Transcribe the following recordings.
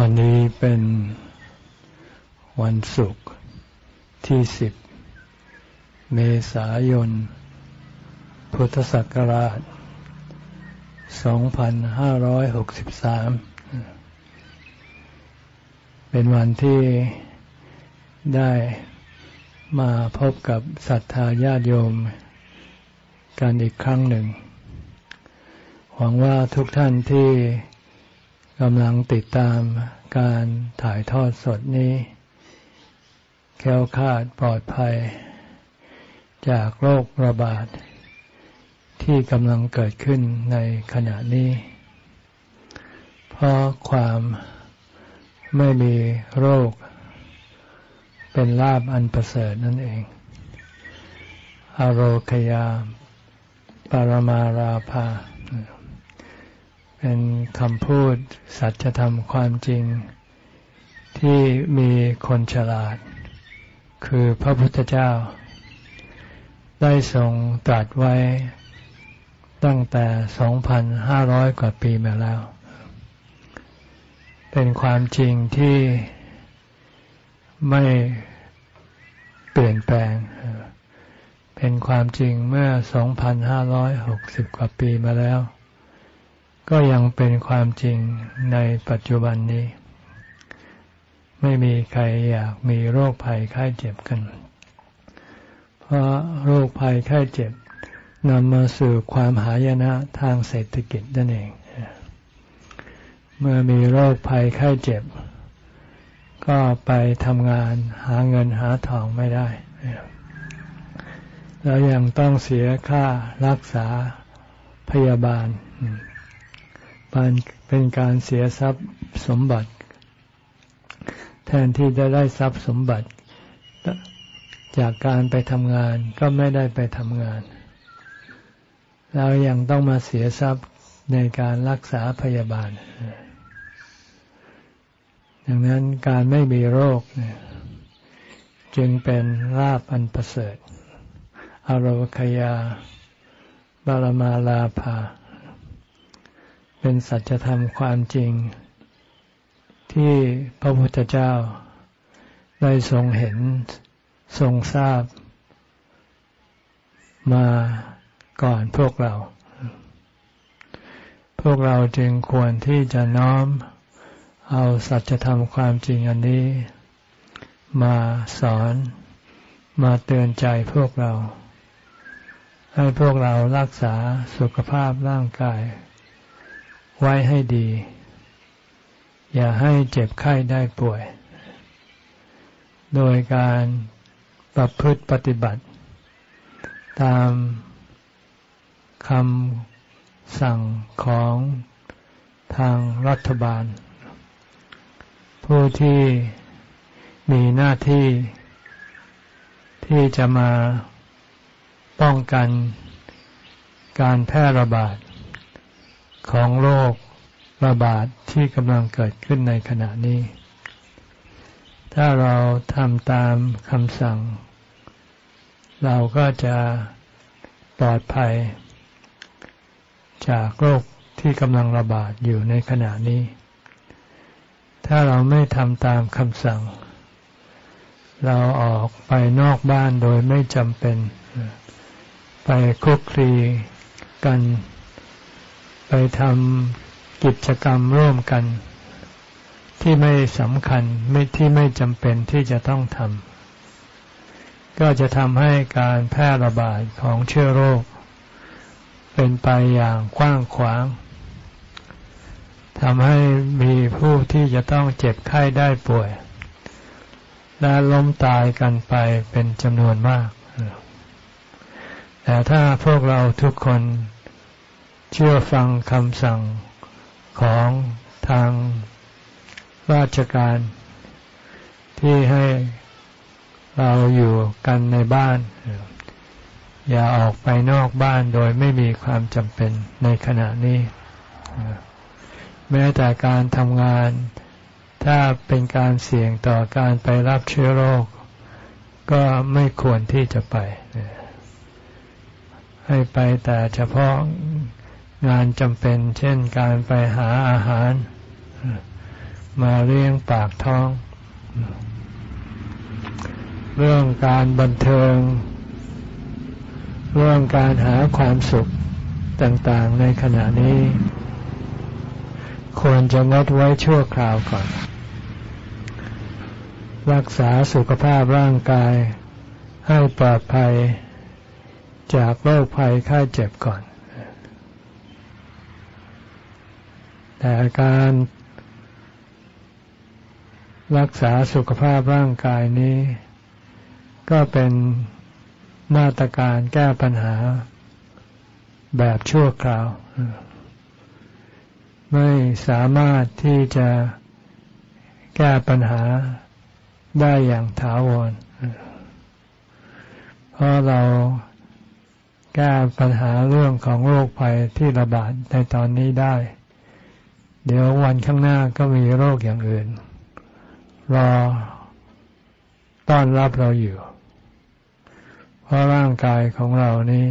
วันนี้เป็นวันศุกร์ที่สิบเมษายน พุทธศักราช 2563 เป็นวันที่ได้มาพบกับศรัทธาญาติโยมกันอีกครั้งหนึ่ง หวังว่าทุกท่านที่ กำลังติดตามการถ่ายทอดสดนี้ แค้วคาดปลอดภัย จากโรคระบาด ที่กำลังเกิดขึ้นในขณะนี้ เพราะความไม่มีโรค เป็นลาบอันประเสริฐนั่นเอง อโรคยาปรมาราภา เป็นคำพูดสัจธรรมความจริง ที่มีคนฉลาด คือพระพุทธเจ้า ได้ทรงตรัสไว้ตั้งแต่ 2,500 กว่าปีมาแล้ว เป็นความจริงที่ไม่เปลี่ยนแปลง เป็นความจริงเมื่อ 2,560 กว่าปีมาแล้ว ก็ยังเป็นความจริงในปัจจุบันนี้ ไม่มีใครอยากมีโรคภัยไข้เจ็บกัน เพราะโรคภัยไข้เจ็บนำมาสู่ความหายนะทางเศรษฐกิจนั่นเอง เมื่อมีโรคภัยไข้เจ็บ ก็ไปทำงานหาเงินหาทองไม่ได้ แล้วยังต้องเสียค่ารักษาพยาบาล เป็นการเสียทรัพย์สมบัติ แทนที่จะได้ทรัพย์สมบัติ จากการไปทำงานก็ไม่ได้ไปทำงาน แล้วยังต้องมาเสียทรัพย์ในการรักษาพยาบาล ดังนั้นการไม่มีโรค จึงเป็นราบอันประเสริฐอารวคยา บาลมาลาภา เป็นสัจธรรมความจริง ที่พระพุทธเจ้า ได้ทรงเห็นทรงทราบ มาก่อนพวกเรา พวกเราจึงควรที่จะน้อม เอาสัจธรรมความจริงอันนี้ มาสอนมาเตือนใจพวกเรา ให้พวกเรารักษาสุขภาพร่างกาย ไว้ให้ดี อย่าให้เจ็บไข้ได้ป่วย โดยการประพฤติปฏิบัติ ตามคำสั่งของทางรัฐบาล ผู้ที่มีหน้าที่ที่จะมาป้องกันการแพร่ระบาด ของโรคระบาดที่กำลังเกิดขึ้นในขณะนี้ ถ้าเราทำตามคำสั่ง เราก็จะปลอดภัย จากโรคที่กำลังระบาดอยู่ในขณะนี้ ถ้าเราไม่ทำตามคำสั่ง เราออกไปนอกบ้านโดยไม่จำเป็น ไปคุกคลีกัน ไปทำกิจกรรมร่วมกัน ที่ไม่สำคัญไม่ที่ไม่จำเป็นที่จะต้องทำก็จะทำให้การแพร่ระบาดของเชื้อโรค เป็นไปอย่างกว้างขวางทำให้มีผู้ที่จะต้องเจ็บไข้ได้ป่วย และล้มตายกันไปเป็นจำนวนมาก แต่ถ้าพวกเราทุกคน เชื่อฟังคำสั่งของทางราชการ ที่ให้เราอยู่กันในบ้าน อย่าออกไปนอกบ้านโดยไม่มีความจำเป็นในขณะนี้ แม้แต่การทำงาน ถ้าเป็นการเสี่ยงต่อการไปรับเชื้อโรค ก็ไม่ควรที่จะไป ให้ไปแต่เฉพาะ งานจำเป็น เช่นการไปหาอาหาร มาเลี้ยงปากท้อง เรื่องการบันเทิง เรื่องการหาความสุขต่างๆในขณะนี้ ควรจะงดไว้ชั่วคราวก่อน รักษาสุขภาพร่างกายให้ปลอดภัยจากโรคภัยไข้เจ็บก่อน แต่การรักษาสุขภาพร่างกายนี้ ก็เป็นมาตรการแก้ปัญหาแบบชั่วคราว ไม่สามารถที่จะแก้ปัญหาได้อย่างถาวร เพราะเราแก้ปัญหาเรื่องของโรคภัยที่ระบาดในตอนนี้ได้ เดี๋ยววันข้างหน้าก็มีโรคอย่างอื่น รอต้อนรับเราอยู่ เพราะร่างกายของเรานี้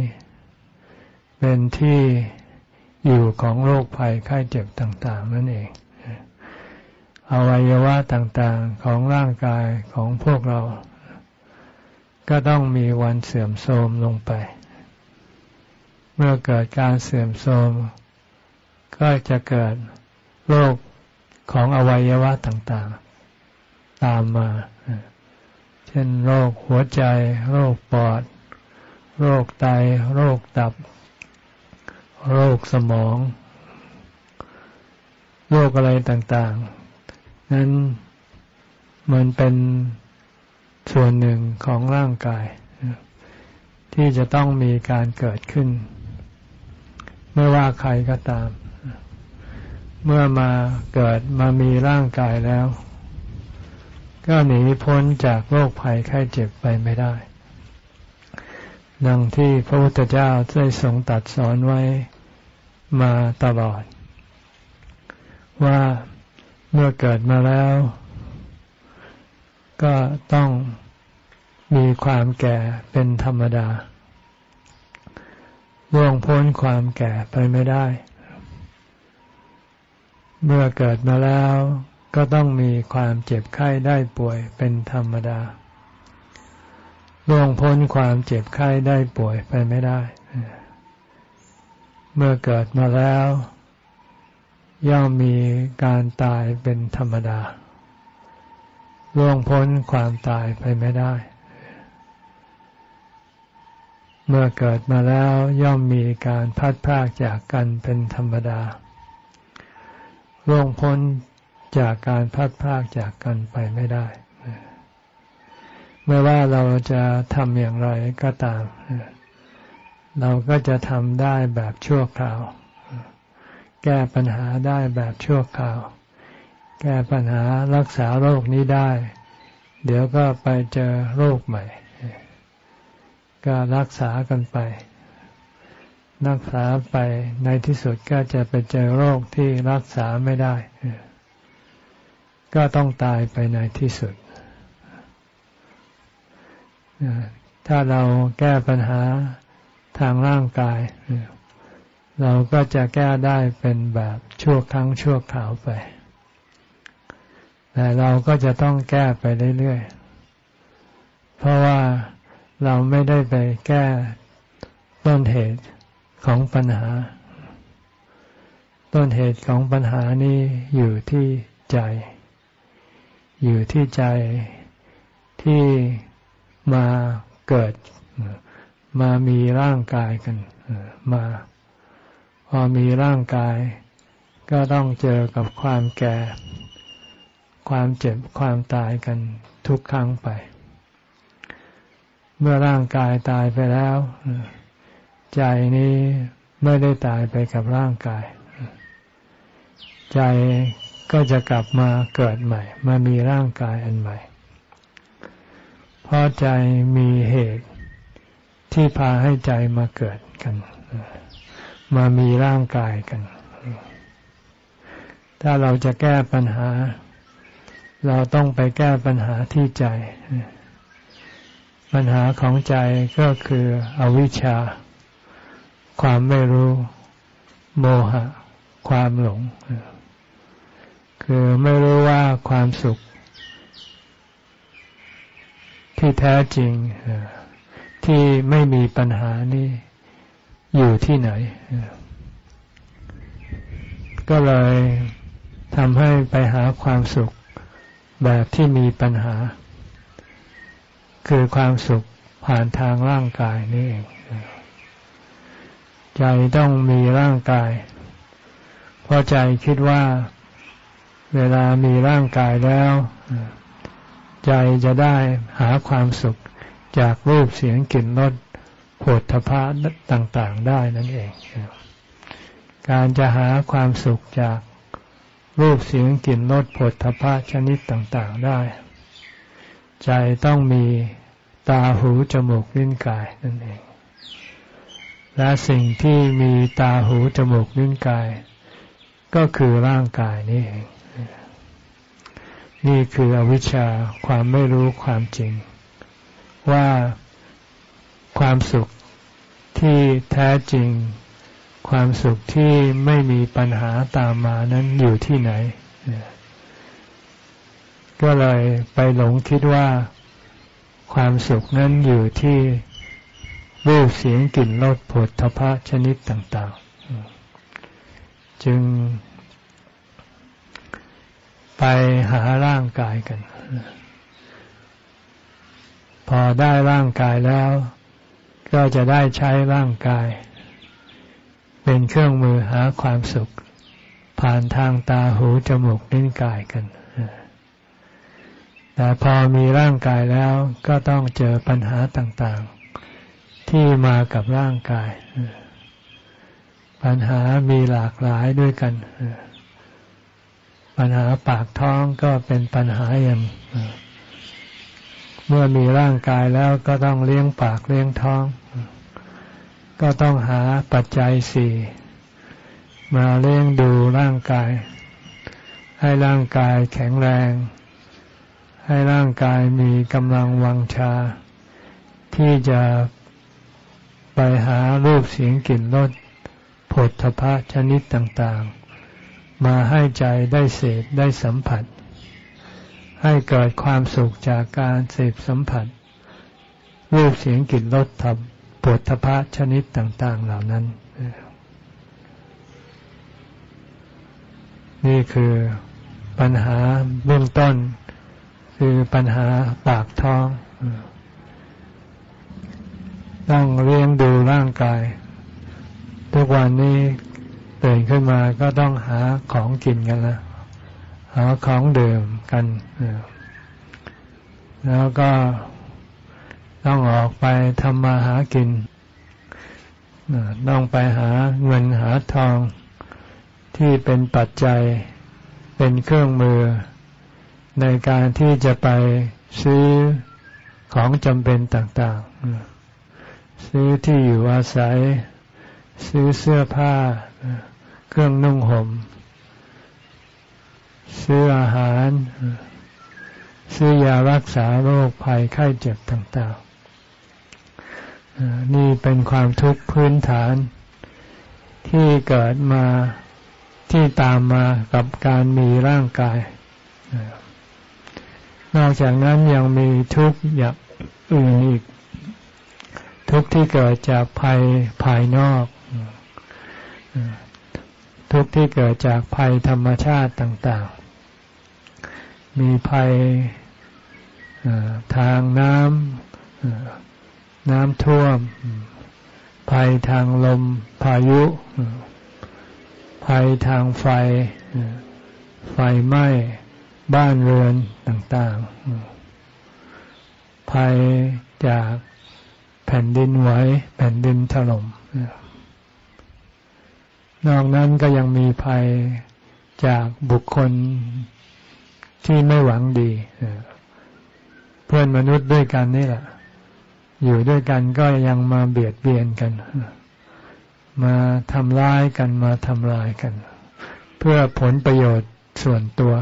เป็นที่อยู่ของโรคภัยไข้เจ็บต่าง ๆ นั่นเอง อวัยวะต่างๆของร่างกายของพวกเรา ก็ต้องมีวันเสื่อมโทรมลงไป เมื่อเกิดการเสื่อมโทรมก็จะเกิด โรคของอวัยวะต่างๆ ตามมา เช่นโรคหัวใจ โรคปอด โรคไต โรคตับ โรคสมอง โรคอะไรต่างๆ นั้นมันเป็นส่วนหนึ่งของร่างกาย ที่จะต้องมีการเกิดขึ้น ไม่ว่าใครก็ตาม เมื่อมาเกิดมามีร่างกายแล้ว ก็หนีพ้นจากโรคภัยไข้เจ็บไปไม่ได้ ดังที่พระพุทธเจ้าได้ทรงตัดสอนไว้มาตลอด ว่าเมื่อเกิดมาแล้ว ก็ต้องมีความแก่เป็นธรรมดาล่วงพ้นความแก่ไปไม่ได้ เมื่อเกิดมาแล้ว ก็ต้องมีความเจ็บไข้ได้ป่วยเป็นธรรมดาล่วงพ้นความเจ็บไข้ได้ป่วยไปไม่ได้ เมื่อเกิดมาแล้ว ย่อมมีการตายเป็นธรรมดาล่วงพ้นความตายไปไม่ได้ เมื่อเกิดมาแล้วย่อมมีการพัดพากจากกันเป็นธรรมดา ล่วงพ้นจากการพัดพากจากกันไปไม่ได้ ไม่ว่าเราจะทำอย่างไรก็ตาม เราก็จะทำได้แบบชั่วคราว แก้ปัญหาได้แบบชั่วคราว แก้ปัญหารักษาโรคนี้ได้ เดี๋ยวก็ไปเจอโรคใหม่ ก็รักษากันไป รักษาไปในที่สุดก็จะไปเจอโรคที่รักษาไม่ได้ ก็ต้องตายไปในที่สุด ถ้าเราแก้ปัญหาทางร่างกาย เราก็จะแก้ได้เป็นแบบชั่วครั้งชั่วคราวไป แต่เราก็จะต้องแก้ไปเรื่อยๆ เพราะว่าเราไม่ได้ไปแก้ต้นเหตุ ของปัญหา ต้นเหตุของปัญหานี้อยู่ที่ใจ อยู่ที่ใจที่มาเกิด มามีร่างกายกันมา พอมีร่างกาย ก็ต้องเจอกับความแก่ ความเจ็บความตายกันทุกครั้งไป เมื่อร่างกายตายไปแล้ว ใจนี้ไม่ได้ตายไปกับร่างกาย ใจก็จะกลับมาเกิดใหม่ มามีร่างกายอันใหม่ เพราะใจมีเหตุที่พาให้ใจมาเกิดกัน มามีร่างกายกัน ถ้าเราจะแก้ปัญหา เราต้องไปแก้ปัญหาที่ใจ ปัญหาของใจก็คืออวิชชา ความไม่รู้ โมหะ ความหลง คือไม่รู้ว่าความสุข ที่แท้จริง ที่ไม่มีปัญหานี่อยู่ที่ไหน ก็เลยทำให้ไปหาความสุขแบบที่มีปัญหา คือความสุขผ่านทางร่างกายนี่เอง ใจต้องมีร่างกาย เพราะใจคิดว่าเวลามีร่างกายแล้ว ใจจะได้หาความสุขจากรูปเสียงกลิ่นรสโผฏฐพะต่างๆได้นั่นเอง การจะหาความสุขจากรูปเสียงกลิ่นรสผฏฐพะชนิดต่างๆได้ ใจต้องมีตาหูจมูกลิ้นกายนั่นเอง และสิ่งที่มีตาหูจมูกลิ้นกาย ก็คือร่างกายนี่เอง นี่คืออวิชชาความไม่รู้ความจริง ว่าความสุขที่แท้จริง ความสุขที่ไม่มีปัญหาตามมานั้นอยู่ที่ไหน ก็เลยไปหลงคิดว่า ความสุขนั้นอยู่ที่ รูปเสียงกลิ่นรสผลทพะชนิดต่าง ๆ จึง ไปหาร่างกายกัน พอได้ร่างกายแล้ว ก็จะได้ใช้ร่างกาย เป็นเครื่องมือหาความสุข ผ่านทางตาหูจมูกลิ้นกายกันแต่พอมีร่างกายแล้วก็ต้องเจอปัญหาต่างๆ ที่มากับร่างกาย ปัญหามีหลากหลายด้วยกัน ปัญหาปากท้องก็เป็นปัญหาอย่างเมื่อมีร่างกายแล้วก็ต้องเลี้ยงปากเลี้ยงท้อง ก็ต้องหาปัจจัยสี่มาเลี้ยงดูร่างกาย ให้ร่างกายแข็งแรง ให้ร่างกายมีกำลังวังชา ที่จะ ไปหารูปเสียงกลิ่นรสผลทพะชนิดต่างๆ มาให้ใจได้เสพได้สัมผัส ให้เกิดความสุขจากการเสพสัมผัส รูปเสียงกลิ่นรสทับผลทพะชนิดต่าง ๆ เหล่านั้น นี่คือปัญหาเบื้องต้น คือปัญหาปากท้อง ต้องเลี้ยงดูร่างกาย ทุกวันนี้ตื่นขึ้นมาก็ต้องหาของกินกันล้วหาของเดื่มกันแล้วก็ต้องออกไปทำมาหากินต้องไปหาเงินหาทองที่เป็นปัจจัยเป็นเครื่องมือ ในการที่จะไปซื้อของจำเป็นต่าง ๆ ซื้อที่อยู่อาศัย ซื้อเสื้อผ้า เครื่องนุ่งหม่ม ซื้ออาหาร ซื้อยารักษาโรคภัยไข้เจ็บต่างๆ นี่เป็นความทุกข์พื้นฐาน ที่เกิดมาที่ตามมากับการมีร่างกาย นอกจากนั้นยังมีทุกข์อย่างอื่นอีก ทุกข์ที่เกิดจากภัยภายนอก ทุกข์ที่เกิดจากภัยธรรมชาติต่างๆ มีภัยทางน้ำน้ำท่วม ภัยทางลมพายุ ภัยทางไฟ ไฟไหม้บ้านเรือนต่างๆ ภัยจาก แผ่นดินไหวแผ่นดินถล่มนอกนั้นก็ยังมีภัยจากบุคคลที่ไม่หวังดีเพื่อนมนุษย์ด้วยกันนี่แหละ อยู่ด้วยกันก็ยังมาเบียดเบียนกัน มาทำร้ายกันมาทำลายกัน เพื่อผลประโยชน์ส่วนตัว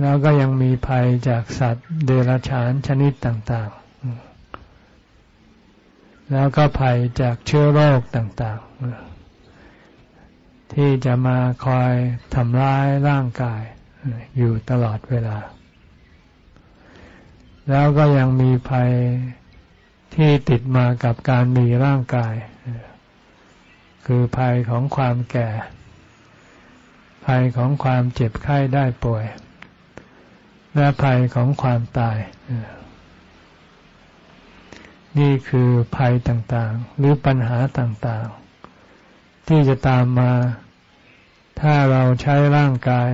แล้วก็ยังมีภัยจากสัตว์เดรัจฉานชนิดต่าง แล้วก็ภัยจากเชื้อโรคต่าง ๆ ที่จะมาคอยทำร้ายร่างกายอยู่ตลอดเวลา แล้วก็ยังมีภัยที่ติดมากับการมีร่างกาย คือภัยของความแก่ ภัยของความเจ็บไข้ได้ป่วย และภัยของความตาย นี่คือภัยต่างๆ หรือปัญหาต่างๆ ที่จะตามมา ถ้าเราใช้ร่างกาย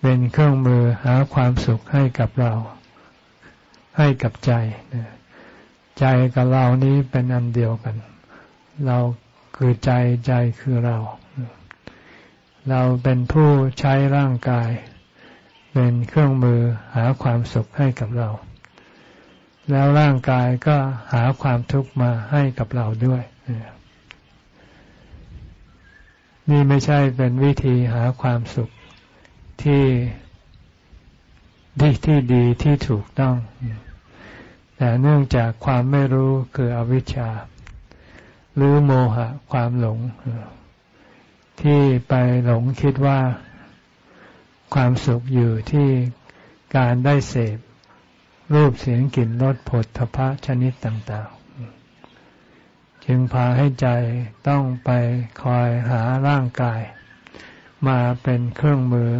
เป็นเครื่องมือหาความสุขให้กับเรา ให้กับใจ ใจกับเรานี้เป็นอันเดียวกัน เราคือใจใจคือเรา เราเป็นผู้ใช้ร่างกาย เป็นเครื่องมือหาความสุขให้กับเรา แล้วร่างกายก็หาความทุกข์มาให้กับเราด้วย นี่ไม่ใช่เป็นวิธีหาความสุขที่ที่ที่ดีที่ถูกต้อง แต่เนื่องจากความไม่รู้คืออวิชชา หรือโมหะความหลง ที่ไปหลงคิดว่าความสุขอยู่ที่การได้เสพ รูปเสียงกลิ่นรสผลทพะชนิดต่างๆ จึงพาให้ใจต้องไปคอยหาร่างกาย มาเป็นเครื่องมือ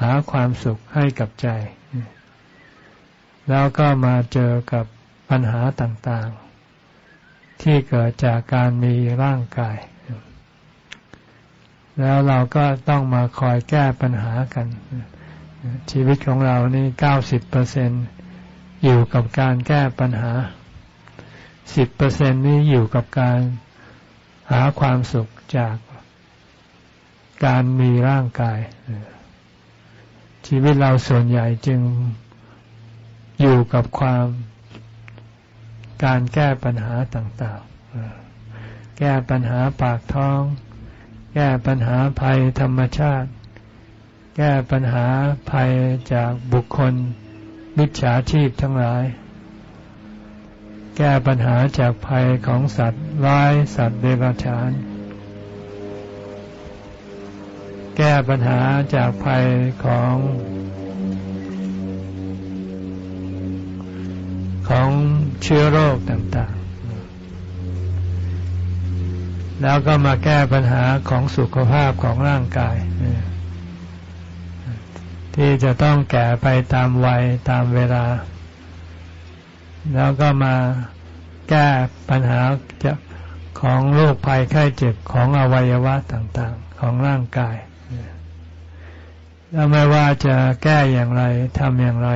หาความสุขให้กับใจ แล้วก็มาเจอกับปัญหาต่างๆ ที่เกิดจากการมีร่างกาย แล้วเราก็ต้องมาคอยแก้ปัญหากัน ชีวิตของเรานี่เก้าสิบเปอร์เซ็นอยู่กับการแก้ปัญหาสิบเปอร์เซ็นนี้อยู่กับการหาความสุขจากการมีร่างกาย ชีวิตเราส่วนใหญ่จึงอยู่กับความการแก้ปัญหาต่างๆ แก้ปัญหาปากท้อง แก้ปัญหาภัยธรรมชาติ แก้ปัญหาภัยจากบุคคลมิจฉาชีพทั้งหลาย แก้ปัญหาจากภัยของสัตว์ร้ายสัตว์เดรัจฉาน แก้ปัญหาจากภัยของของเชื้อโรคต่างๆ แล้วก็มาแก้ปัญหาของสุขภาพของร่างกาย ที่จะต้องแก่ไปตามวัยตามเวลา แล้วก็มาแก้ปัญหาจะของโรคภัยไข้เจ็บของอวัยวะต่างๆ ของร่างกาย แล้วไม่ว่าจะแก้อย่างไรทำอย่างไร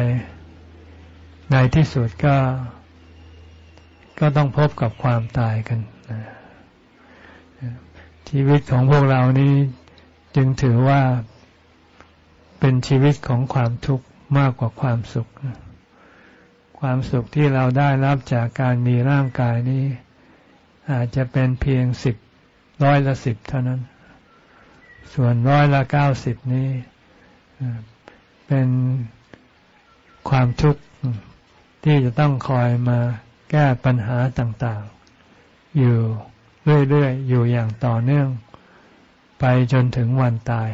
ในที่สุดก็ ก็ต้องพบกับความตายกัน ชีวิตของพวกเรานี้จึงถือว่า เป็นชีวิตของความทุกข์มากกว่าความสุข ความสุขที่เราได้รับจากการมีร่างกายนี้ อาจจะเป็นเพียงสิบร้อยละสิบเท่านั้น ส่วนร้อยละเก้าสิบนี้เป็นความทุกข์ที่จะต้องคอยมาแก้ปัญหาต่างๆ อยู่เรื่อยๆ อยู่อย่างต่อเนื่อง ไปจนถึงวันตาย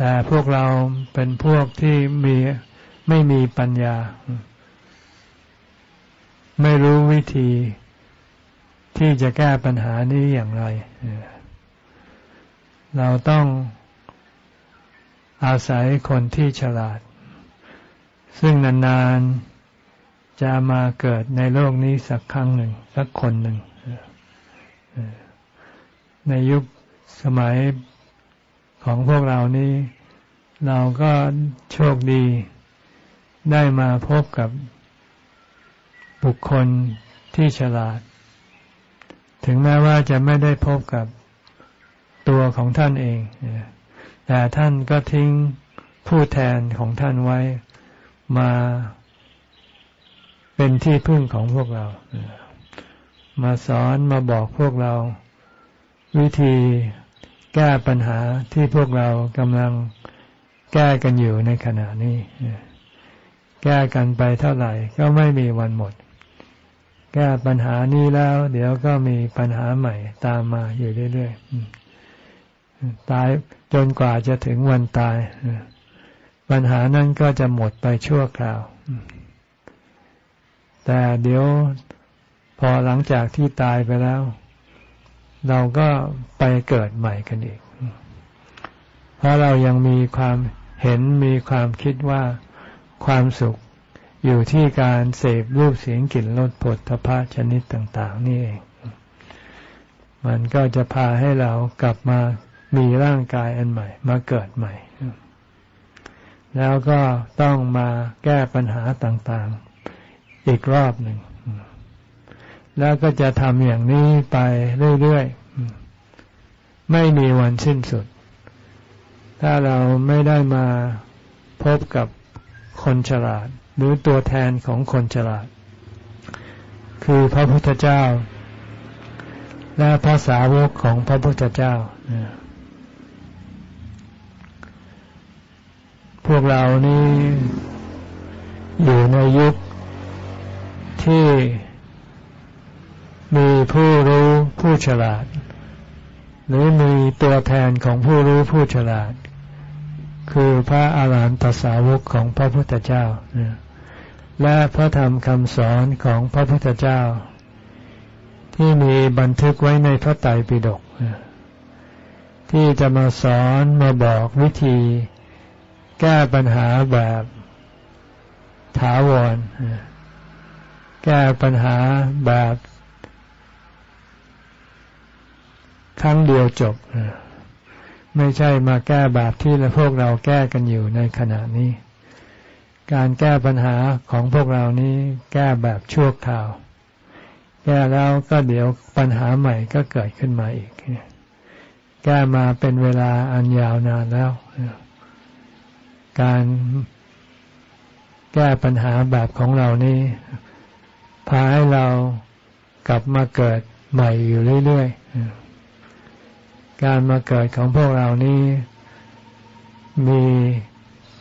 แต่พวกเราเป็นพวกที่มีไม่มีปัญญา ไม่รู้วิธีที่จะแก้ปัญหานี้อย่างไร เราต้องอาศัยคนที่ฉลาด ซึ่งนานๆจะมาเกิดในโลกนี้สักครั้งหนึ่ง สักคนหนึ่ง ในยุคสมัย ของพวกเรานี้ เราก็โชคดีได้มาพบกับบุคคลที่ฉลาด ถึงแม้ว่าจะไม่ได้พบกับตัวของท่านเอง แต่ท่านก็ทิ้งผู้แทนของท่านไว้มาเป็นที่พึ่งของพวกเรา มาสอนมาบอกพวกเราวิธี แก้ปัญหาที่พวกเรากำลังแก้กันอยู่ในขณะนี้ แก้กันไปเท่าไหร่ก็ไม่มีวันหมด แก้ปัญหานี้แล้ว เดี๋ยวก็มีปัญหาใหม่ตามมาอยู่เรื่อยๆตายจนกว่าจะถึงวันตาย ปัญหานั้นก็จะหมดไปชั่วคราว แต่เดี๋ยวพอหลังจากที่ตายไปแล้ว เราก็ไปเกิดใหม่กันอีก เพราะเรายังมีความเห็นมีความคิดว่าความสุขอยู่ที่การเสพรูปเสียงกลิ่นรสผลทพะชนิดต่าง ๆ นี่เอง มันก็จะพาให้เรากลับมามีร่างกายอันใหม่ มาเกิดใหม่ แล้วก็ต้องมาแก้ปัญหาต่าง ๆ อีกรอบหนึ่ง แล้วก็จะทำอย่างนี้ไปเรื่อยๆ ไม่มีวันสิ้นสุด ถ้าเราไม่ได้มาพบกับคนฉลาด หรือตัวแทนของคนฉลาด คือพระพุทธเจ้า และพระสาวกของพระพุทธเจ้า พวกเรานี่อยู่ในยุคที่ มีผู้รู้ผู้ฉลาด หรือมีตัวแทนของผู้รู้ผู้ฉลาด คือพระอาหารหันตสาวกของพระพุทธเจ้า และพระธรรมคำสอนของพระพุทธเจ้า ที่มีบันทึกไว้ในพระไตรปิฎกที่จะมาสอนมาบอกวิธี แก้ปัญหาแบบถาวร แก้ปัญหาแบบ ครั้งเดียวจบ ไม่ใช่มาแก้แบบที่พวกเราแก้กันอยู่ในขณะนี้ การแก้ปัญหาของพวกเรานี้แก้แบบชั่วคราว แก้แล้วก็เดี๋ยวปัญหาใหม่ก็เกิดขึ้นมาอีก แก้มาเป็นเวลาอันยาวนานแล้ว การแก้ปัญหาแบบของเรานี้พาให้เรากลับมาเกิดใหม่อยู่เรื่อยๆ การมาเกิดของพวกเรานี้มี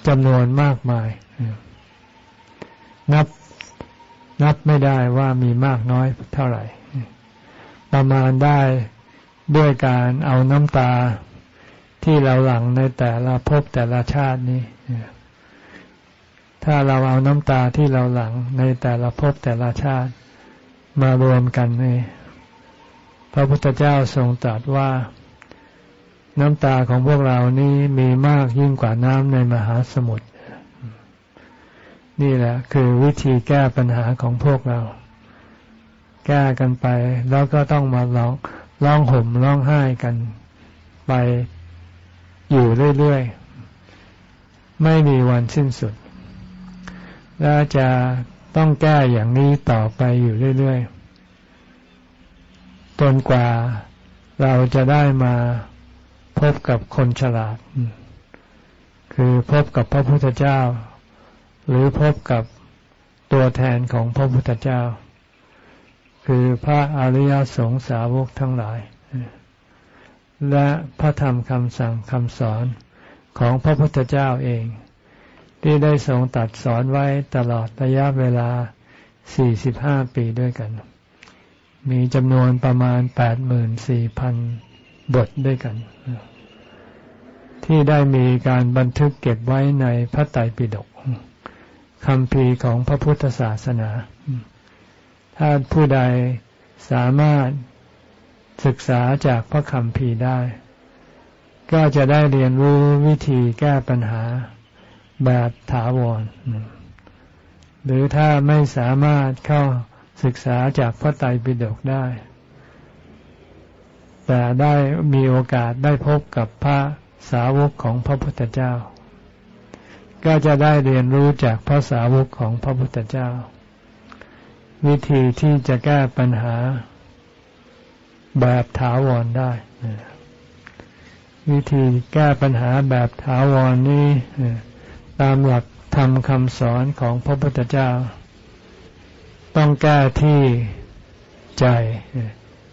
จำนวนมากมาย นับนับไม่ได้ว่ามีมากน้อยเท่าไหร่ ประมาณได้ด้วยการเอาน้ำตาที่เราหลั่งในแต่ละภพแต่ละชาตินี้ ถ้าเราเอาน้ำตาที่เราหลั่งในแต่ละภพแต่ละชาติมารวมกันนี่พระพุทธเจ้าทรงตรัสว่า น้ำตาของพวกเรานี้มีมากยิ่งกว่าน้ำในมหาสมุทรนี่แหละ คือวิธีแก้ปัญหาของพวกเรา แก้กันไป แล้วก็ต้องมาร้องร้องห่มร้องไห้กันไปอยู่เรื่อยๆ ไม่มีวันสิ้นสุด และจะต้องแก้อย่างนี้ต่อไปอยู่เรื่อยๆจนกว่าเราจะได้มา พบกับคนฉลาด คือพบกับพระพุทธเจ้า หรือพบกับตัวแทนของพระพุทธเจ้า คือพระอริยสงสาวกทั้งหลาย และพระธรรมคำสั่งคำสอนของพระพุทธเจ้าเอง ที่ได้ทรงตัดสอนไว้ตลอดระยะเวลา 45 ปีด้วยกัน มีจำนวนประมาณ 84,000 บทด้วยกัน ที่ได้มีการบันทึกเก็บไว้ในพระไตรปิฎกคำพีของพระพุทธศาสนา ถ้าผู้ใดสามารถศึกษาจากพระคำพีได้ ก็จะได้เรียนรู้วิธีแก้ปัญหาแบบถาวร หรือถ้าไม่สามารถเข้าศึกษาจากพระไตรปิฎกได้ แต่ได้มีโอกาสได้พบกับพระสาวกของพระพุทธเจ้า ก็จะได้เรียนรู้จากภาษาวกของพระพุทธเจ้า วิธีที่จะแก้ปัญหาแบบถาวรได้ วิธีแก้ปัญหาแบบถาวรนี้ตามหลักธรรมคำสอนของพระพุทธเจ้า ต้องแก้ที่ใจ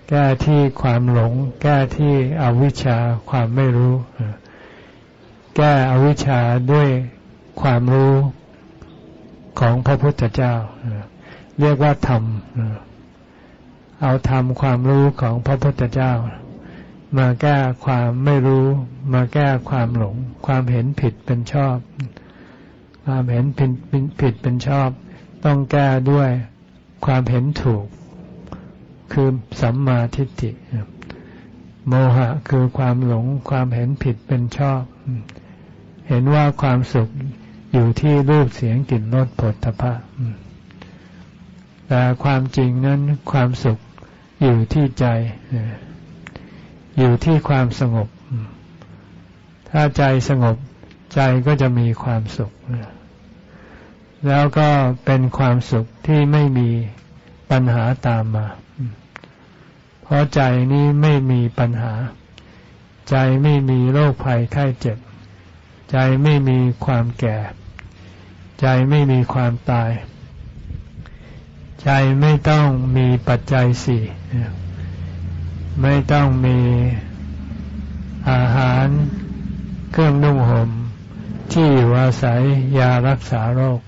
แก้ที่ความหลง แก้ที่อวิชชาความไม่รู้ แก้อวิชชาด้วยความรู้ของพระพุทธเจ้า เรียกว่าธรรมเอาธรรมความรู้ของพระพุทธเจ้า มาแก้ความไม่รู้ มาแก้ความหลง ความเห็นผิดเป็นชอบ ความเห็นผิดผิดเป็นชอบ ต้องแก้ด้วยความเห็นถูก คือสัมมาทิฏฐิโมหะคือความหลงความเห็นผิดเป็นชอบ เห็นว่าความสุขอยู่ที่รูปเสียงกลิ่นรสผลทพะแต่ความจริงนั้นความสุขอยู่ที่ใจ อยู่ที่ความสงบ ถ้าใจสงบใจก็จะมีความสุข แล้วก็เป็นความสุขที่ไม่มีปัญหาตามมา เพราะใจนี้ไม่มีปัญหา ใจไม่มีโรคภัยไข้เจ็บ ใจไม่มีความแก่ ใจไม่มีความตาย ใจไม่ต้องมีปัจจัยสี่ไม่ต้องมีอาหารเครื่องนุ่งหม่มที่อยู่อาศัยยารักษาโรค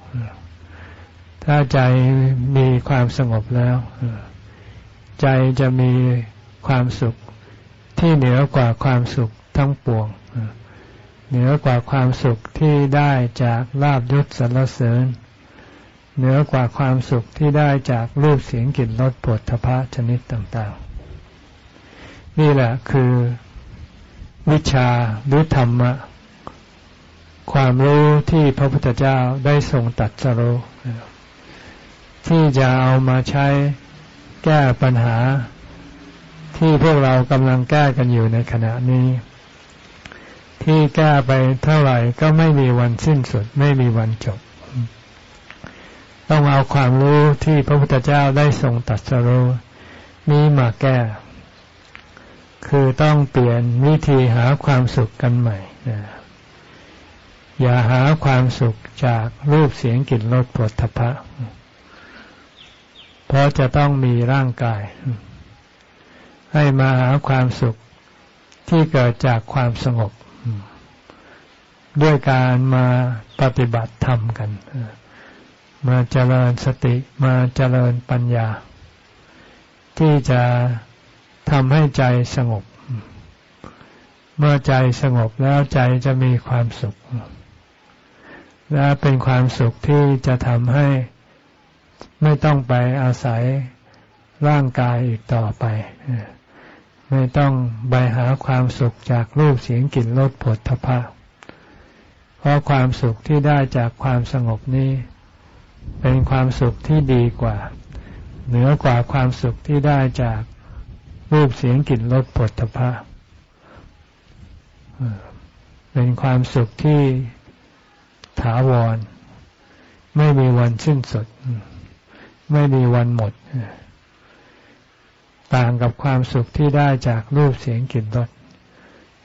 ถ้าใจมีความสงบแล้ว ใจจะมีความสุขที่เหนือกว่าความสุขทั้งปวง เหนือกว่าความสุขที่ได้จากลาบยศสรรเสริญ เหนือกว่าความสุขที่ได้จากรูปเสียงกลิ่นรสปวดทพะชนิดต่างๆ นี่แหละคือวิชาหรือธรรมะ ความรู้ที่พระพุทธเจ้าได้ทรงตัดสรู้ที่จะเอามาใช้ แก้ปัญหาที่พวกเรากำลังแก้กันอยู่ในขณะนี้ ที่แก้ไปเท่าไหร่ก็ไม่มีวันสิ้นสุด ไม่มีวันจบ ต้องเอาความรู้ที่พระพุทธเจ้าได้ทรงตัดสรู้นี้มาแก้ คือต้องเปลี่ยนวิธีหาความสุขกันใหม่อย่าหาความสุขจากรูปเสียงกลิ่นรสผลทพะ เพราะจะต้องมีร่างกาย ให้มาหาความสุขที่เกิดจากความสงบ ด้วยการมาปฏิบัติธรรมกัน มาเจริญสติมาเจริญปัญญา ที่จะทำให้ใจสงบ เมื่อใจสงบแล้วใจจะมีความสุข และเป็นความสุขที่จะทำให้ ไม่ต้องไปอาศัยร่างกายอีกต่อไป ไม่ต้องไปหาความสุขจากรูปเสียงกลิ่นรสผลทพะ เพราะความสุขที่ได้จากความสงบนี้ เป็นความสุขที่ดีกว่า เหนือกว่าความสุขที่ได้จากรูปเสียงกลิ่นรสผลทพะเป็นความสุขที่ถาวร ไม่มีวันสิ้นสุด ไม่มีวันหมด ต่างกับความสุขที่ได้จากรูปเสียงกลิ่นรส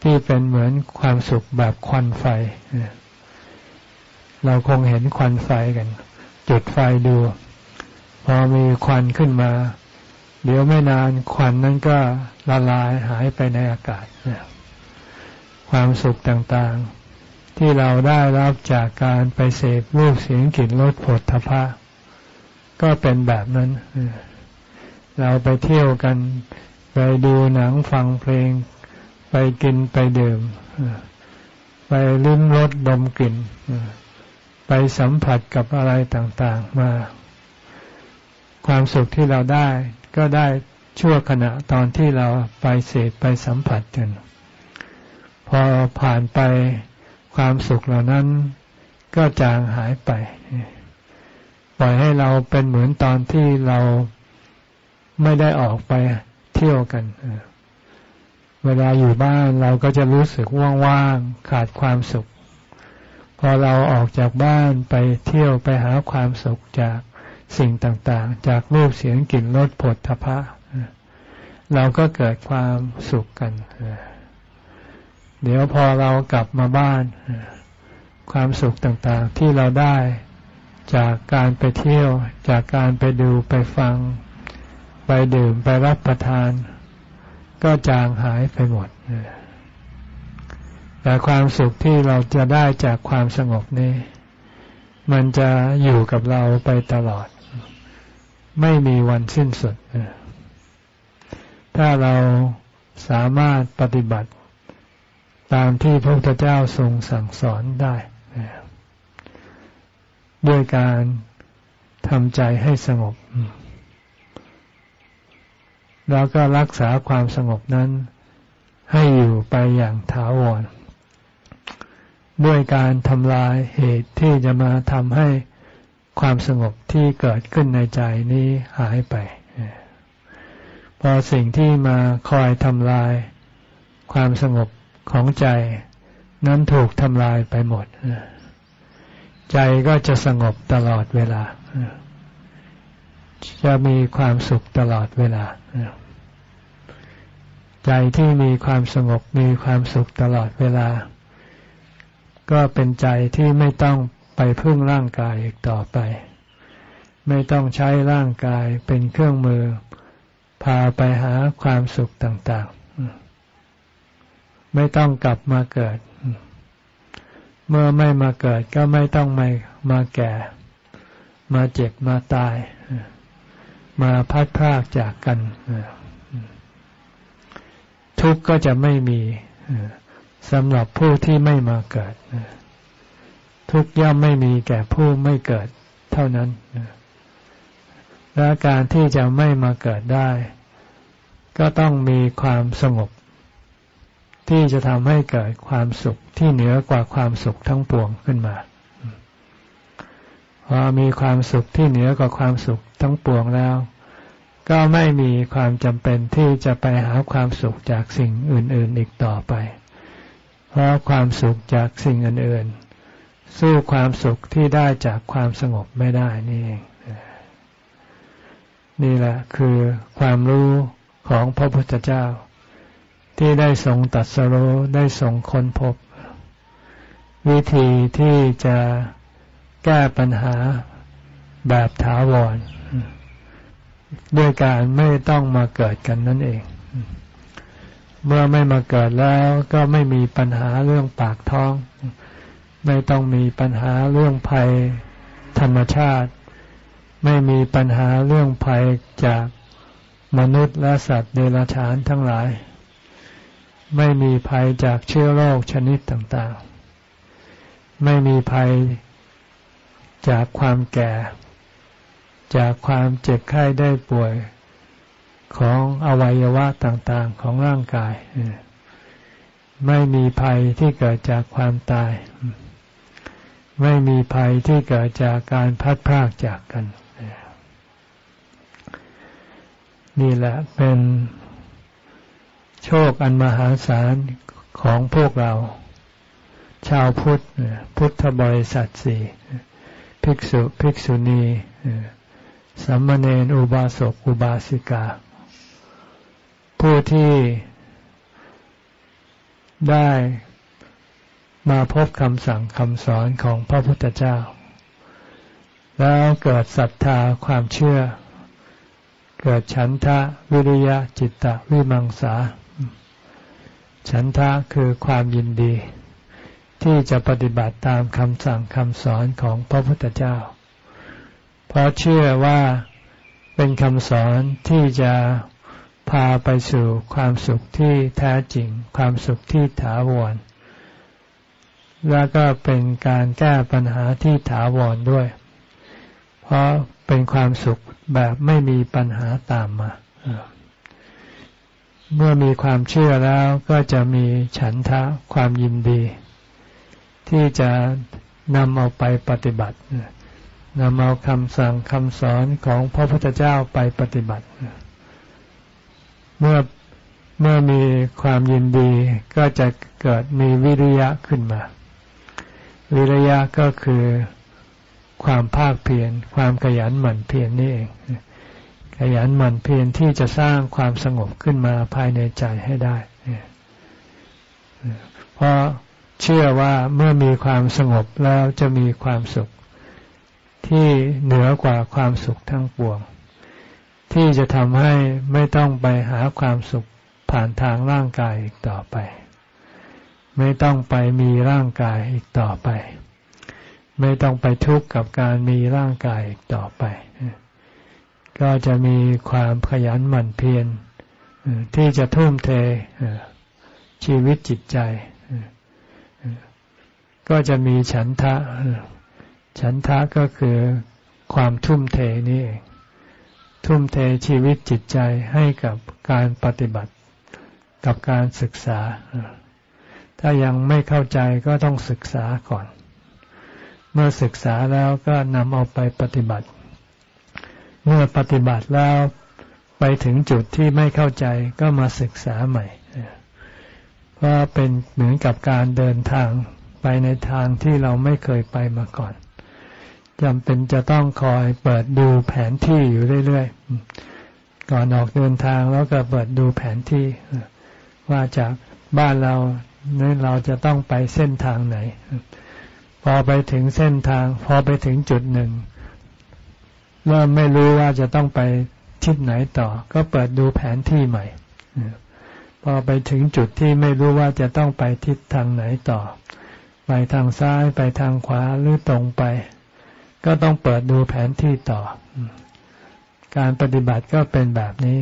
ที่เป็นเหมือนความสุขแบบควันไฟ เราคงเห็นควันไฟกัน จุดไฟดู พอมีควันขึ้นมา เดี๋ยวไม่นานควันนั้นก็ละลายหายไปในอากาศ ความสุขต่างๆ ที่เราได้รับจากการไปเสพรูปเสียงกลิ่นรสผลทพะ ก็เป็นแบบนั้น เราไปเที่ยวกัน ไปดูหนังฟังเพลง ไปกินไปดื่ม ไปลิ้มรสดมกลิ่น ไปสัมผัสกับอะไรต่าง ๆ มา ความสุขที่เราได้ ก็ได้ชั่วขณะตอนที่เราไปเสพไปสัมผัสกัน พอผ่านไปความสุขเหล่านั้นก็จางหายไป ปล่อยให้เราเป็นเหมือนตอนที่เราไม่ได้ออกไปเที่ยวกันเวลาอยู่บ้านเราก็จะรู้สึกว่างๆขาดความสุข พอเราออกจากบ้านไปเที่ยวไปหาความสุขจากสิ่งต่างๆ จากรูปเสียงกลิ่นรสผลทพะเราก็เกิดความสุขกัน เดี๋ยวพอเรากลับมาบ้าน ความสุขต่างๆที่เราได้ จากการไปเที่ยว จากการไปดูไปฟัง ไปดื่มไปรับประทาน ก็จางหายไปหมดแต่ความสุขที่เราจะได้จากความสงบนี้ มันจะอยู่กับเราไปตลอด ไม่มีวันสิ้นสุด ถ้าเราสามารถปฏิบัติ ตามที่พระพุทธเจ้าทรงสั่งสอนได้ ด้วยการทำใจให้สงบ แล้วก็รักษาความสงบนั้น ให้อยู่ไปอย่างถาวร ด้วยการทำลายเหตุที่จะมาทำให้ความสงบที่เกิดขึ้นในใจนี้หายไป พอสิ่งที่มาคอยทำลาย ความสงบของใจ นั้นถูกทำลายไปหมด ใจก็จะสงบตลอดเวลา จะมีความสุขตลอดเวลา ใจที่มีความสงบมีความสุขตลอดเวลา ก็เป็นใจที่ไม่ต้องไปพึ่งร่างกายอีกต่อไป ไม่ต้องใช้ร่างกายเป็นเครื่องมือ พาไปหาความสุขต่าง ๆ ไม่ต้องกลับมาเกิด เมื่อไม่มาเกิดก็ไม่ต้องมามาแก่ มาเจ็บมาตาย มาพัดพรากจากกัน ทุกข์ก็จะไม่มีสำหรับผู้ที่ไม่มาเกิด ทุกย่อมไม่มีแก่ผู้ไม่เกิดเท่านั้นและการที่จะไม่มาเกิดได้ ก็ต้องมีความสงบ ที่จะทำให้เกิดความสุขที่เหนือกว่าความสุขทั้งปวงขึ้นมา พอมีความสุขที่เหนือกว่าความสุขทั้งปวงแล้ว ก็ไม่มีความจำเป็นที่จะไปหาความสุขจากสิ่งอื่น ๆอีกต่อไป เพราะความสุขจากสิ่งอื่น ๆ สู้ความสุขที่ได้จากความสงบไม่ได้นี่เองนี่แหละคือความรู้ของพระพุทธเจ้า ที่ได้ทรงตัดสรู้ได้ทรงค้นพบ วิธีที่จะแก้ปัญหาแบบถาวร ด้วยการไม่ต้องมาเกิดกันนั่นเอง เมื่อไม่มาเกิดแล้วก็ไม่มีปัญหาเรื่องปากท้อง ไม่ต้องมีปัญหาเรื่องภัยธรรมชาติ ไม่มีปัญหาเรื่องภัยจากมนุษย์และสัตว์เดรัจฉานทั้งหลาย ไม่มีภัยจากเชื้อโรคชนิดต่างๆ ไม่มีภัยจากความแก่ จากความเจ็บไข้ได้ป่วยของอวัยวะต่างๆของร่างกาย ไม่มีภัยที่เกิดจากความตาย ไม่มีภัยที่เกิดจากการพัดพรากจากกัน นี่แหละเป็น โชคอันมหาศาลของพวกเรา ชาวพุทธ พุทธบริษัทสี่ภิกษุภิกษุณีสัมมเนนอุบาสกอุบาสิกา ผู้ที่ได้มาพบคำสั่งคำสอนของพระพุทธเจ้า แล้วเกิดศรัทธาความเชื่อ เกิดฉันทะวิริยะจิตตะวิมังสา ฉันทะคือความยินดี ที่จะปฏิบัติตามคำสั่งคำสอนของพระพุทธเจ้า เพราะเชื่อว่าเป็นคำสอนที่จะพาไปสู่ความสุขที่แท้จริง ความสุขที่ถาวร แล้วก็เป็นการแก้ปัญหาที่ถาวรด้วย เพราะเป็นความสุขแบบไม่มีปัญหาตามมา เมื่อมีความเชื่อแล้วก็จะมีฉันทะความยินดี ที่จะนำเอาไปปฏิบัตินำเอาคำสั่งคำสอนของพระพุทธเจ้าไปปฏิบัติ เมื่อเมื่อมีความยินดีก็จะเกิดมีวิริยะขึ้นมา วิริยะก็คือความภาคเพียรความขยันหมั่นเพียรนนี่เอง ยันหมั่นเพียรที่จะสร้างความสงบขึ้นมาภายในใจให้ได้ เพราะเชื่อว่าเมื่อมีความสงบแล้วจะมีความสุข ที่เหนือกว่าความสุขทั้งปวง ที่จะทำให้ไม่ต้องไปหาความสุขผ่านทางร่างกายอีกต่อไป ไม่ต้องไปมีร่างกายอีกต่อไป ไม่ต้องไปทุกข์กับการมีร่างกายอีกต่อไป ก็จะมีความขยันหมั่นเพียรที่จะทุ่มเทชีวิตจิตใจ ก็จะมีฉันทะ ฉันทะก็คือความทุ่มเทนี่เองทุ่มเทชีวิตจิตใจให้กับการปฏิบัติกับการศึกษา ถ้ายังไม่เข้าใจก็ต้องศึกษาก่อน เมื่อศึกษาแล้วก็นำเอาไปปฏิบัติ เมื่อปฏิบัติแล้วไปถึงจุดที่ไม่เข้าใจก็มาศึกษาใหม่เพราะเป็นเหมือนกับการเดินทางไปในทางที่เราไม่เคยไปมาก่อนจำเป็นจะต้องคอยเปิดดูแผนที่อยู่เรื่อยๆ ก่อนออกเดินทางแล้วก็เปิดดูแผนที่ ว่าจากบ้านเราเนี่ยเราจะต้องไปเส้นทางไหน พอไปถึงเส้นทาง พอไปถึงจุดหนึ่ง เริ่มไม่รู้ว่าจะต้องไปทิศไหนต่อ ก็เปิดดูแผนที่ใหม่พอไปถึงจุดที่ไม่รู้ว่าจะต้องไปทิศทางไหนต่อ ไปทางซ้ายไปทางขวาหรือตรงไป ก็ต้องเปิดดูแผนที่ต่อ การปฏิบัติก็เป็นแบบนี้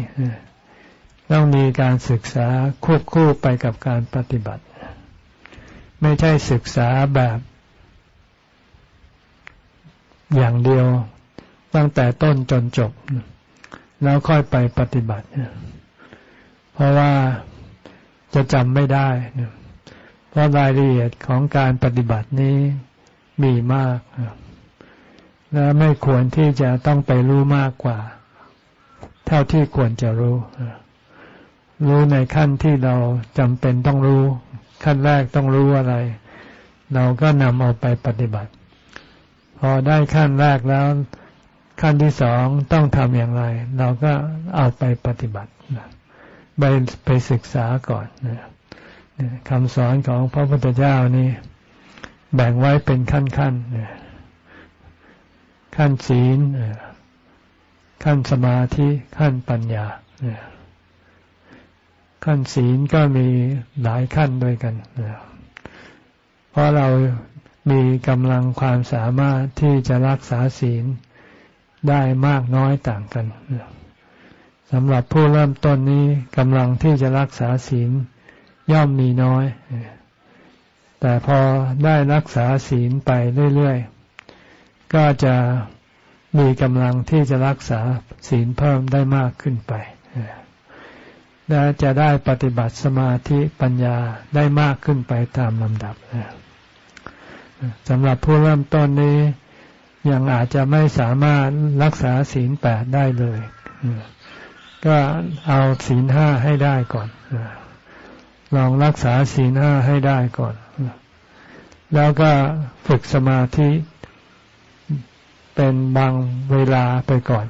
ต้องมีการศึกษาควบคู่ไปกับการปฏิบัติ ไม่ใช่ศึกษาแบบ อย่างเดียว ตั้งแต่ต้นจนจบ แล้วค่อยไปปฏิบัติ เพราะว่าจะจำไม่ได้ เพราะรายละเอียดของการปฏิบัตินี้มีมาก และไม่ควรที่จะต้องไปรู้มากกว่า เท่าที่ควรจะรู้ รู้ในขั้นที่เราจำเป็นต้องรู้ ขั้นแรกต้องรู้อะไร เราก็นำเอาไปปฏิบัติ พอได้ขั้นแรกแล้ว ขั้นที่สองต้องทำอย่างไร เราก็เอาไปปฏิบัติไปไปศึกษาก่อนคำสอนของพระพุทธเจ้านี่แบ่งไว้เป็นขั้นขั้นขั้นศีลขั้นสมาธิขั้นปัญญาขั้นศีลก็มีหลายขั้นด้วยกันเพราะเรามีกำลังความสามารถที่จะรักษาศีล ได้มากน้อยต่างกันสำหรับผู้เริ่มต้นนี้กำลังที่จะรักษาศีลย่อมมีน้อย แต่พอได้รักษาศีลไปเรื่อยๆ ก็จะมีกำลังที่จะรักษาศีลเพิ่มได้มากขึ้นไปและจะได้ปฏิบัติสมาธิปัญญาได้มากขึ้นไปตามลำดับสำหรับผู้เริ่มต้นนี้ ยังอาจจะไม่สามารถรักษาศีลแปดได้เลย ก็เอาศีลห้าให้ได้ก่อน ลองรักษาศีลห้าให้ได้ก่อน แล้วก็ฝึกสมาธิเป็นบางเวลาไปก่อน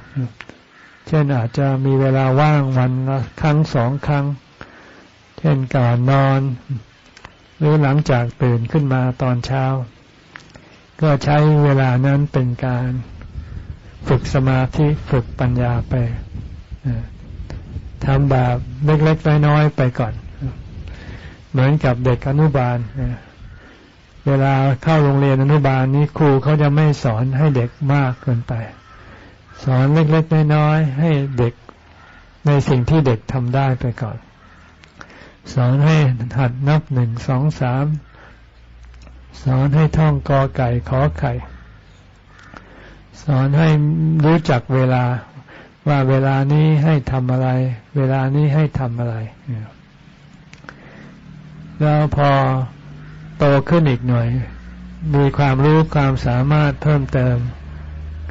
เช่นอาจจะมีเวลาว่างวันละครั้งสองครั้ง เช่นก่อนนอน หรือหลังจากตื่นขึ้นมาตอนเช้า ก็ใช้เวลานั้นเป็นการฝึกสมาธิฝึกปัญญาไปทำแบบเล็กๆน้อยๆไปก่อน เหมือนกับเด็กอนุบาลเวลาเข้าโรงเรียนอนุบาลนี้ครูเขาจะไม่สอนให้เด็กมากเกินไป สอนเล็กๆน้อยๆให้เด็กในสิ่งที่เด็กทำได้ไปก่อน สอนให้หัดนับหนึ่งสองสาม สอนให้ท่องกอไก่ขอไข่ สอนให้รู้จักเวลาว่าเวลานี้ให้ทำอะไร เวลานี้ให้ทำอะไร แล้วพอโตขึ้นอีกหน่อย มีความรู้ความสามารถเพิ่มเติม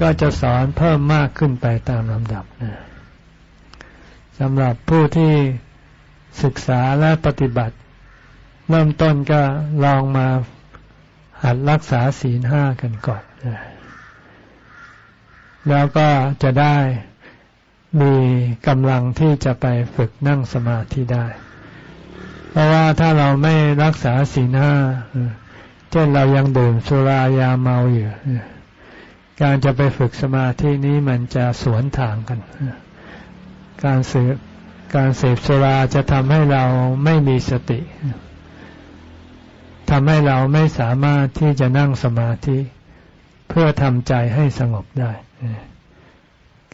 ก็จะสอนเพิ่มมากขึ้นไปตามลำดับนะสำหรับผู้ที่ศึกษาและปฏิบัติ เริ่มต้นก็ลองมา หัดรักษาศีลห้ากันก่อน แล้วก็จะได้มีกำลังที่จะไปฝึกนั่งสมาธิได้ เพราะว่าถ้าเราไม่รักษาศีลห้าเช่นเรายังดื่มสุรายาเมาอยู่การจะไปฝึกสมาธินี้มันจะสวนทางกัน การเสพการเสพสุราจะทำให้เราไม่มีสติ ทำให้เราไม่สามารถที่จะนั่งสมาธิ เพื่อทำใจให้สงบได้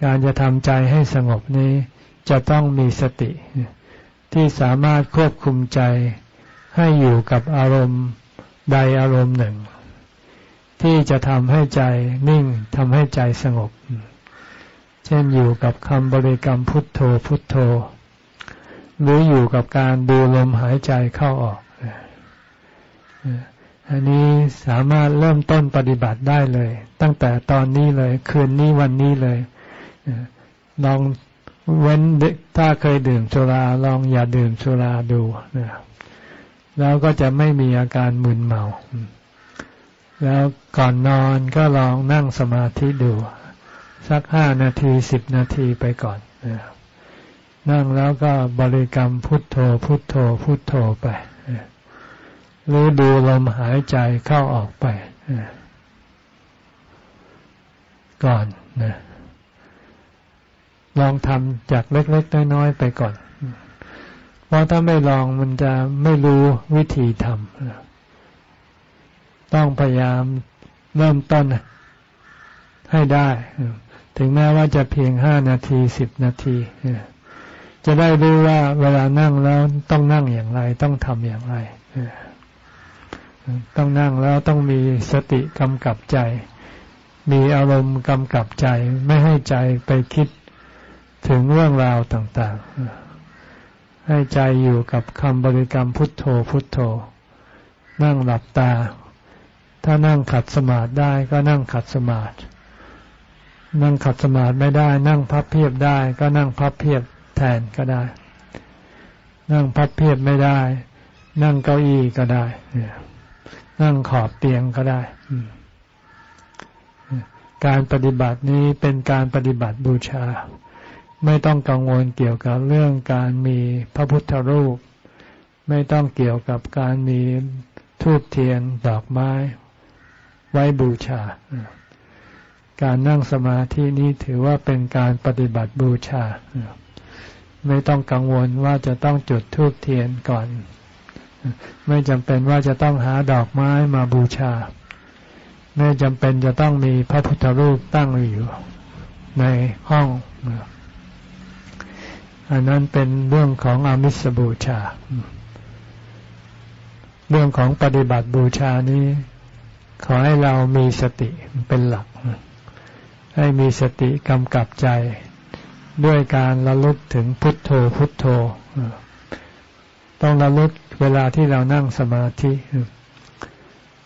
การจะทำใจให้สงบนี้จะต้องมีสติ ที่สามารถควบคุมใจให้อยู่กับอารมณ์ใดอารมณ์หนึ่ง ที่จะทำให้ใจนิ่งทำให้ใจสงบ เช่นอยู่กับคำบริกรรมพุทโธพุทโธ หรืออยู่กับการดูลมหายใจเข้าออก อันนี้สามารถเริ่มต้นปฏิบัติได้เลย ตั้งแต่ตอนนี้เลย คืนนี้วันนี้เลยลองเว้นถ้าเคยดื่มสุราลองอย่าดื่มสุราดูนะแล้วก็จะไม่มีอาการมึนเมา แล้วก่อนนอนก็ลองนั่งสมาธิดู สักห้านาทีสิบนาทีไปก่อนนั่งแล้วก็บริกรรมพุทโธพุทโธพุทโธไป หรือดูลมหายใจเข้าออกไปก่อนนะลองทำจากเล็กๆน้อยๆไปก่อน เพราะถ้าไม่ลองมันจะไม่รู้วิธีทำต้องพยายามเริ่มต้นให้ได้ ถึงแม้ว่าจะเพียงห้านาทีสิบนาทีจะได้รู้ว่าเวลานั่งแล้วต้องนั่งอย่างไร ต้องทำอย่างไร ต้องนั่งแล้วต้องมีสติกำกับใจ มีอารมณ์กำกับใจ ไม่ให้ใจไปคิดถึงเรื่องราวต่างๆ ให้ใจอยู่กับคำบริกรรมพุทโธพุทโธ นั่งหลับตา ถ้านั่งขัดสมาธิได้ก็นั่งขัดสมาธินั่งขัดสมาธิไม่ได้ นั่งพับเพียบได้ ก็นั่งพับเพียบแทนก็ได้ นั่งพับเพียบไม่ได้ นั่งเก้าอี้ก็ได้ นั่งขอบเตียงก็ได้ การปฏิบัตินี้เป็นการปฏิบัติบูชา ไม่ต้องกังวลเกี่ยวกับเรื่องการมีพระพุทธรูป ไม่ต้องเกี่ยวกับการมีทูบเทียนดอกไม้ ไว้บูชา การนั่งสมาธินี้ถือว่าเป็นการปฏิบัติบูชา ไม่ต้องกังวลว่าจะต้องจุดทูบเทียนก่อน ไม่จำเป็นว่าจะต้องหาดอกไม้มาบูชา ไม่จำเป็นจะต้องมีพระพุทธรูปตั้งอยู่ในห้อง อันนั้นเป็นเรื่องของอามิสบูชา เรื่องของปฏิบัติบูชานี้ ขอให้เรามีสติเป็นหลัก ให้มีสติกำกับใจ ด้วยการระลึกถึงพุทโธพุทโธ ต้องระลึกเวลาที่เรานั่งสมาธิ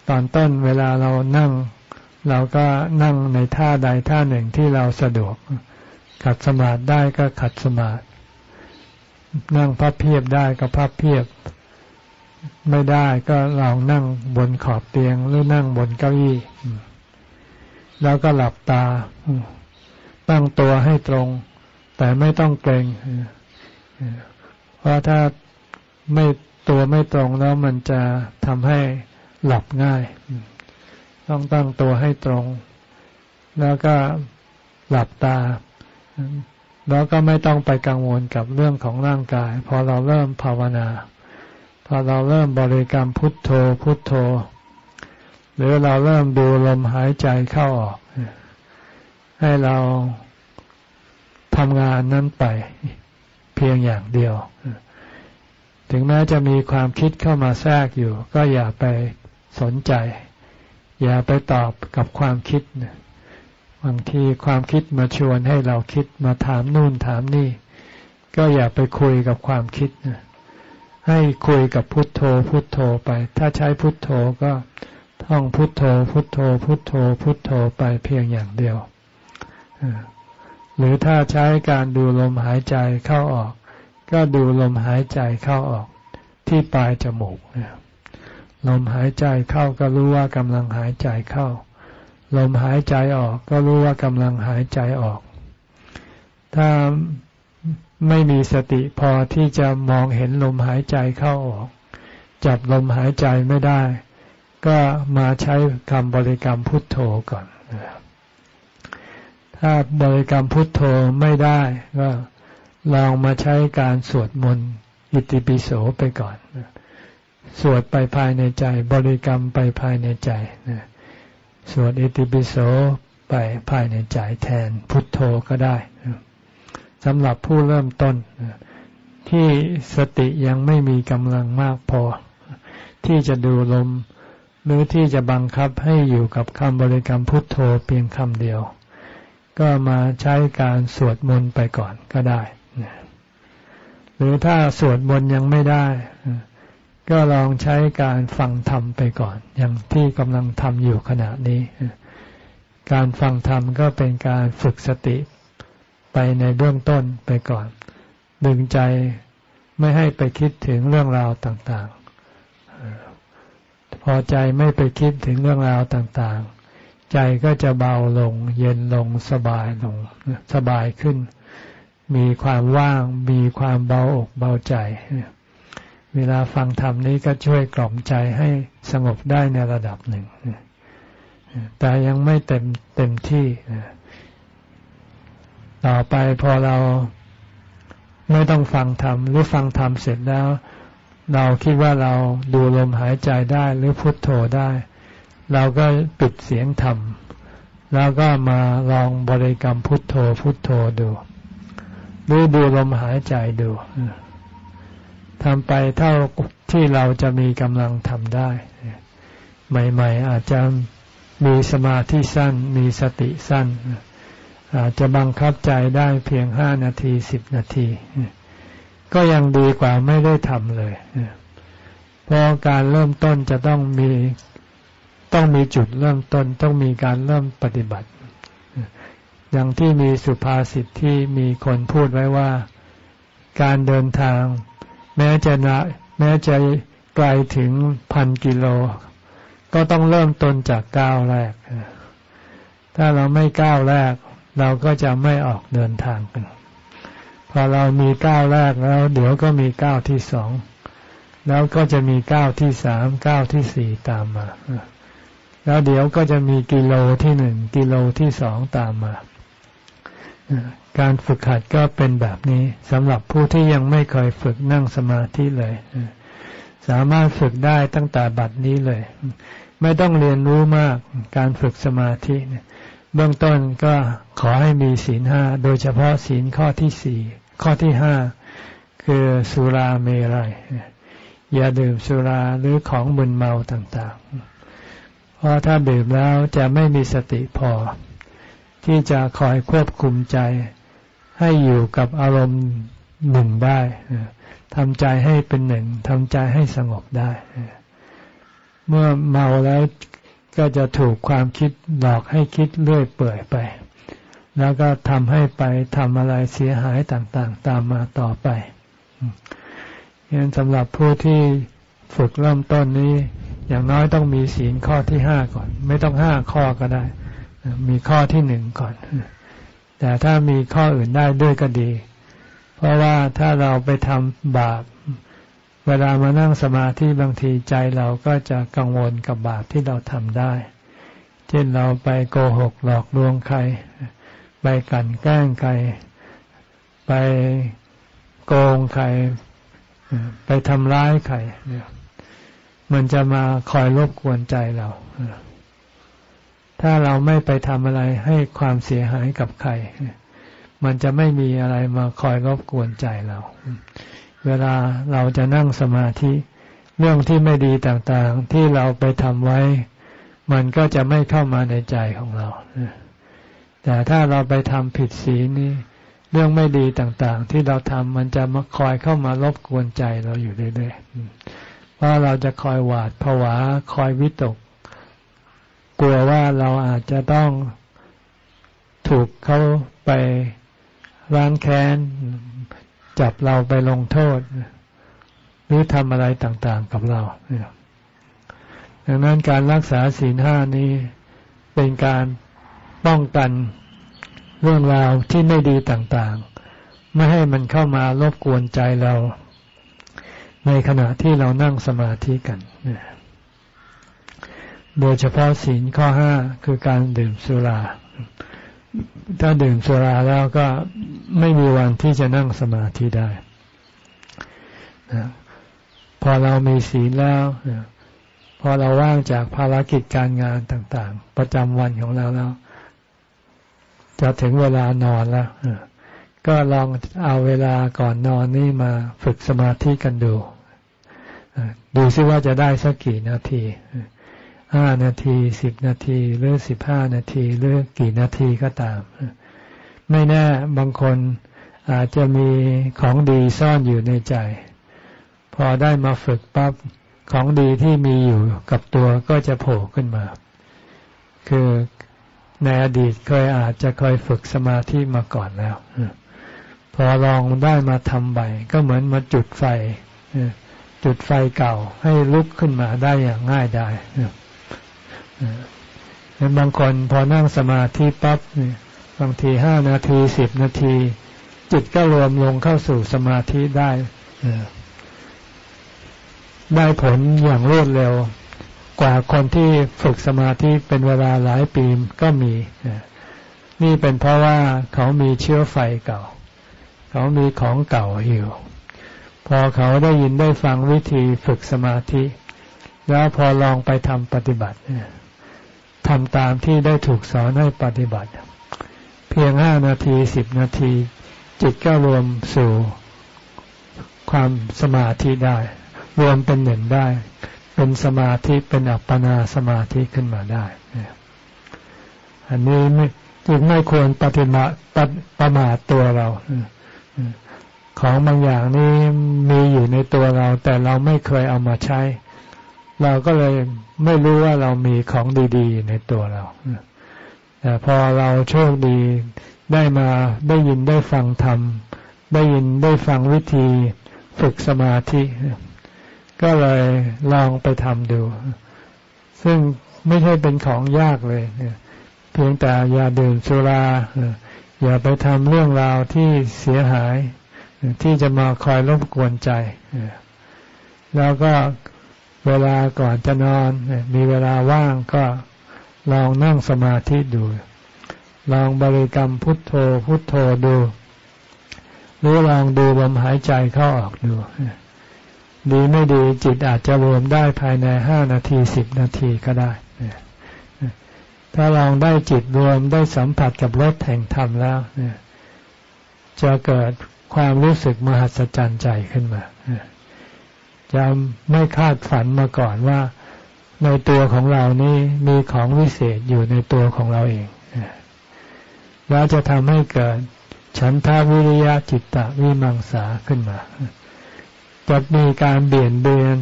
ตอนต้นเวลาเรานั่ง เราก็นั่งในท่าใดท่าหนึ่งที่เราสะดวก ขัดสมาธิได้ก็ขัดสมาธินั่งพับเพียบได้ก็พับเพียบ ไม่ได้ก็ลองนั่งบนขอบเตียงหรือนั่งบนเก้าอี้ แล้วก็หลับตา ตั้งตัวให้ตรง แต่ไม่ต้องเกรงเพราะถ้า ไม่ตัวไม่ตรงแล้วมันจะทำให้หลับง่าย ต้องตั้งตัวให้ตรง แล้วก็หลับตา แล้วก็ไม่ต้องไปกังวลกับเรื่องของร่างกาย พอเราเริ่มภาวนา พอเราเริ่มบริกรรมพุทโธพุทโธ หรือเราเริ่มดูลมหายใจเข้าออก ให้เราทำงานนั้นไป เพียงอย่างเดียว ถึงแม้จะมีความคิดเข้ามาแทรกอยู่ ก็อย่าไปสนใจ อย่าไปตอบกับความคิดบางทีความคิดมาชวนให้เราคิดมาถามนู่นถามนี่ ก็อย่าไปคุยกับความคิดให้คุยกับพุทโธ พุทโธไป ถ้าใช้พุทโธก็ท่องพุทโธ พุทโธ พุทโธ พุทโธไปเพียงอย่างเดียวหรือถ้าใช้การดูลมหายใจเข้าออก ก็ดูลมหายใจเข้าออกที่ปลายจมูกลมหายใจเข้าก็รู้ว่ากำลังหายใจเข้า ลมหายใจออกก็รู้ว่ากำลังหายใจออก ถ้าไม่มีสติพอที่จะมองเห็นลมหายใจเข้าออก จับลมหายใจไม่ได้ ก็มาใช้คำบริกรรมพุทโธก่อน ถ้าบริกรรมพุทโธไม่ได้ก็ ลองมาใช้การสวดมนต์อิติปิโสไปก่อน สวดไปภายในใจ บริกรรมไปภายในใจสวดอิติปิโสไปภายในใจแทนพุทโธก็ได้สำหรับผู้เริ่มต้น ที่สติยังไม่มีกำลังมากพอ ที่จะดูลม หรือที่จะบังคับให้อยู่กับคำบริกรรมพุทโธเพียงคำเดียว ก็มาใช้การสวดมนต์ไปก่อนก็ได้ หรือถ้าสวดมนต์ยังไม่ได้ ก็ลองใช้การฟังธรรมไปก่อน อย่างที่กำลังทำอยู่ขณะนี้ การฟังธรรมก็เป็นการฝึกสติไปในเบื้องต้นไปก่อน ดึงใจไม่ให้ไปคิดถึงเรื่องราวต่างๆ พอใจไม่ไปคิดถึงเรื่องราวต่างๆ ใจก็จะเบาลง เย็นลงสบายลงสบายขึ้น มีความว่าง มีความเบาอกเบาใจ เวลาฟังธรรมนี้ก็ช่วยกล่อมใจให้สงบได้ในระดับหนึ่ง แต่ยังไม่เต็มเต็มที่ ต่อไปพอเราไม่ต้องฟังธรรมหรือฟังธรรมเสร็จแล้ว เราคิดว่าเราดูลมหายใจได้หรือพุทโธได้ เราก็ปิดเสียงธรรม แล้วก็มาลองบริกรรมพุทโธพุทโธดู หรือดูลมหายใจดูทำไปเท่าที่เราจะมีกำลังทำได้ ใหม่ ๆ อาจจะมีสมาธิสั้น มีสติสั้น อาจจะบังคับใจได้เพียงห้านาทีสิบนาที ก็ยังดีกว่าไม่ได้ทำเลยเพราะการเริ่มต้นจะต้องมีต้องมีจุดเริ่มต้น ต้องมีการเริ่มปฏิบัติ อย่างที่มีสุภาษิตที่มีคนพูดไว้ว่า การเดินทาง แม้จะนะแม้จะไกลถึงพันกิโล ก็ต้องเริ่มต้นจากก้าวแรก ถ้าเราไม่ก้าวแรก เราก็จะไม่ออกเดินทางกันพอเรามีก้าวแรกแล้ว เดี๋ยวก็มีก้าวที่สองแล้วก็จะมีก้าวที่สามก้าวที่สี่ตามมา แล้วเดี๋ยวก็จะมีกิโลที่หนึ่งกิโลที่สองตามมา การฝึกหัดก็เป็นแบบนี้สำหรับผู้ที่ยังไม่เคยฝึกนั่งสมาธิเลย สามารถฝึกได้ตั้งแต่บัดนี้เลย ไม่ต้องเรียนรู้มากการฝึกสมาธิเบื้องต้นก็ขอให้มีศีลห้าโดยเฉพาะศีลข้อที่สี่ข้อที่ห้าคือสุราเมรัยอย่าดื่มสุราหรือของมึนเมาต่างๆ เพราะถ้าดื่มแล้วจะไม่มีสติพอ ที่จะคอยควบคุมใจ ให้อยู่กับอารมณ์หนึ่งได้ทำใจให้เป็นหนึ่งทำใจให้สงบได้ เมื่อเมาแล้วก็จะถูกความคิดหลอกให้คิดเลื่อยเปื่อยไป แล้วก็ทำให้ไปทำอะไรเสียหายต่างๆ ตามมาต่อไปยันสำหรับผู้ที่ฝึกเริ่มต้นนี้ อย่างน้อยต้องมีศีลข้อที่ห้าก่อน ไม่ต้องห้าข้อก็ได้ มีข้อที่หนึ่งก่อน แต่ถ้ามีข้ออื่นได้ด้วยก็ดี เพราะว่าถ้าเราไปทำบาป เวลามานั่งสมาธิบางทีใจเราก็จะกังวลกับบาปที่เราทำได้ เช่นเราไปโกหกหลอกลวงใคร ไปกันแกล้งใคร ไปโกงใคร ไปทำร้ายใครเนี่ยมันจะมาคอยรบกวนใจเรา ถ้าเราไม่ไปทำอะไรให้ความเสียหายกับใคร มันจะไม่มีอะไรมาคอยรบกวนใจเรา เวลาเราจะนั่งสมาธิ เรื่องที่ไม่ดีต่างๆ ที่เราไปทำไว้ มันก็จะไม่เข้ามาในใจของเรา แต่ถ้าเราไปทำผิดศีลนี่เรื่องไม่ดีต่างๆ ที่เราทำมันจะมาคอยเข้ามารบกวนใจเราอยู่เรื่อยๆเพราะเราจะคอยหวาดผวาคอยวิตก กลัวว่าเราอาจจะต้องถูกเขาไปร้านแค้น จับเราไปลงโทษ หรือทำอะไรต่างๆกับเราดังนั้นการรักษาศีลห้านี้เป็นการป้องกันเรื่องราวที่ไม่ดีต่างๆ ไม่ให้มันเข้ามารบกวนใจเรา ในขณะที่เรานั่งสมาธิกันน โดยเฉพาะศีลข้อห้าคือการดื่มสุรา ถ้าดื่มสุราแล้วก็ไม่มีวันที่จะนั่งสมาธิได้ พอเรามีศีลแล้ว พอเราว่างจากภารกิจการงานต่างๆ ประจำวันของเราแล้ว จะถึงเวลานอนแล้ว ก็ลองเอาเวลาก่อนนอนนี่มาฝึกสมาธิกันดู ดูซิว่าจะได้สักกี่นาที ห้านาทีสิบนาทีหรือสิบห้านาทีหรือกี่นาทีก็ตาม ไม่แน่บางคนอาจจะมีของดีซ่อนอยู่ในใจ พอได้มาฝึกปั๊บของดีที่มีอยู่กับตัวก็จะโผล่ขึ้นมา คือในอดีตเคยอาจจะเคยฝึกสมาธิมาก่อนแล้ว พอลองได้มาทำใบก็เหมือนมาจุดไฟจุดไฟเก่าให้ลุกขึ้นมาได้อย่างง่าย ได้บางคนพอนั่งสมาธิปั๊บบางทีห้านาทีสิบนาที จิตก็รวมลงเข้าสู่สมาธิได้ได้ผลอย่างรวดเร็ว กว่าคนที่ฝึกสมาธิเป็นเวลาหลายปีก็มี นี่เป็นเพราะว่าเขามีเชื้อไฟเก่า เขามีของเก่าอยู่ พอเขาได้ยินได้ฟังวิธีฝึกสมาธิ แล้วพอลองไปทำปฏิบัติ ทำตามที่ได้ถูกสอนให้ปฏิบัติ เพียงห้านาทีสิบนาที จิตก็รวมสู่ความสมาธิได้ รวมเป็นหนึ่งได้ เป็นสมาธิเป็นอัปปนาสมาธิขึ้นมาได้ อันนี้ไม่จึงไม่ควรปฏิมาประมาทตัวเราของบางอย่างนี้มีอยู่ในตัวเรา แต่เราไม่เคยเอามาใช้ เราก็เลยไม่รู้ว่าเรามีของดีๆในตัวเราแต่พอเราโชคดีได้มาได้ยินได้ฟังธรรม ได้ยินได้ฟังวิธีฝึกสมาธิ ก็เลยลองไปทำดู ซึ่งไม่ใช่เป็นของยากเลยเพียงแต่อย่าดื่มสุราอย่าไปทำเรื่องราวที่เสียหายที่จะมาคอยรบกวนใจ แล้วก็ เวลาก่อนจะนอน มีเวลาว่างก็ลองนั่งสมาธิดู ลองบริกรรมพุทโธพุทโธดู หรือลองดูลมหายใจเข้าออกดู ดีไม่ดีจิตอาจจะรวมได้ภายในห้านาทีสิบนาทีก็ได้ ถ้าลองได้จิตรวมได้สัมผัสกับรสแห่งธรรมแล้วจะเกิดความรู้สึกมหัศจรรย์ใจขึ้นมา จะไม่คาดฝันมาก่อนว่าในตัวของเรานี่มีของวิเศษอยู่ในตัวของเราเองแล้วจะทำให้เกิดฉันทาวิริยะจิตตะวิมังสาขึ้นมา จะมีการเบี่ยนเบน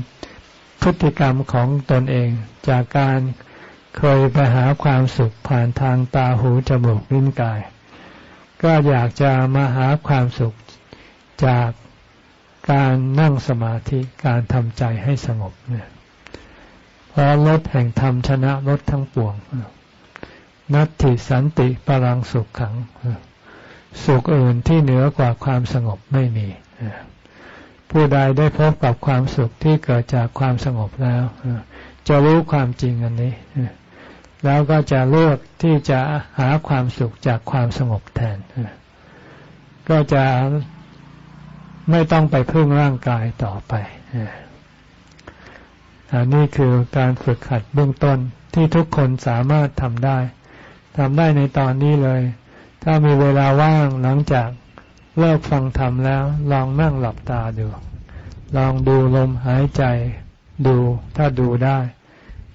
พฤติกรรมของตนเอง จากการเคยไปหาความสุขผ่านทางตาหูจมูกลิ้นกาย ก็อยากจะมาหาความสุขจาก การนั่งสมาธิการทำใจให้สงบเนี่ยเพราะลดแห่งธรรมชนะลดทั้งปวงนัตติสันติปรังสุขขัง สุขอื่นที่เหนือกว่าความสงบไม่มีผู้ใดได้พบกับความสุขที่เกิดจากความสงบแล้ว จะรู้ความจริงอันนี้ แล้วก็จะเลือกที่จะหาความสุขจากความสงบแทน ก็จะ ไม่ต้องไปพึ่งร่างกายต่อไปอันนี้คือการฝึกขัดเบื้องต้นที่ทุกคนสามารถทำได้ทำได้ในตอนนี้เลย ถ้ามีเวลาว่างหลังจากเลิกฟังธรรมแล้ว ลองนั่งหลับตาดู ลองดูลมหายใจดู ถ้าดูได้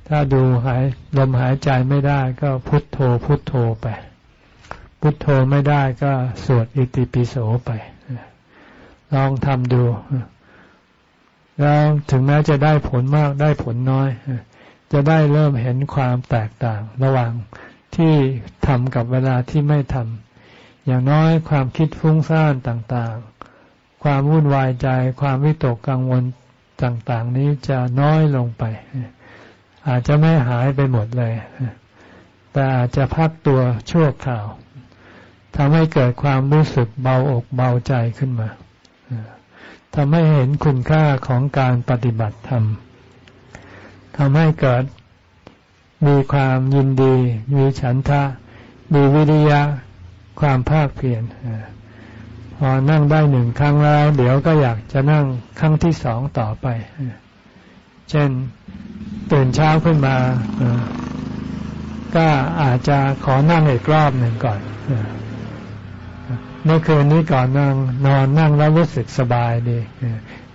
ถ้าดูหายลมหายใจไม่ได้ก็พุทโธพุทโธไป พุทโธไม่ได้ก็สวดอิติปิโสไป ลองทำดู แล้วถึงแม้จะได้ผลมากได้ผลน้อย จะได้เริ่มเห็นความแตกต่าง ระหว่างที่ทำกับเวลาที่ไม่ทำอย่างน้อยความคิดฟุ้งซ่านต่างๆ ความวุ่นวายใจ ความวิตกกังวลต่างๆ นี้จะน้อยลงไป อาจจะไม่หายไปหมดเลย แต่อาจจะพักตัวชั่วคราวทำให้เกิดความรู้สึกเบาอกเบาใจขึ้นมา ทำให้เห็นคุณค่าของการปฏิบัติธรรมทำให้เกิดมีความยินดี มีฉันทะ มีวิริยะ ความภาคเพียรพอนั่งได้หนึ่งครั้งแล้ว เดี๋ยวก็อยากจะนั่งครั้งที่สองต่อไป เช่นตื่นเช้าขึ้นมา ก็อาจจะขอนั่งอีกรอบหนึ่งก่อน เมื่อคืนนี้ก่อนนั่งนอนนั่งแล้วรู้สึกสบายดี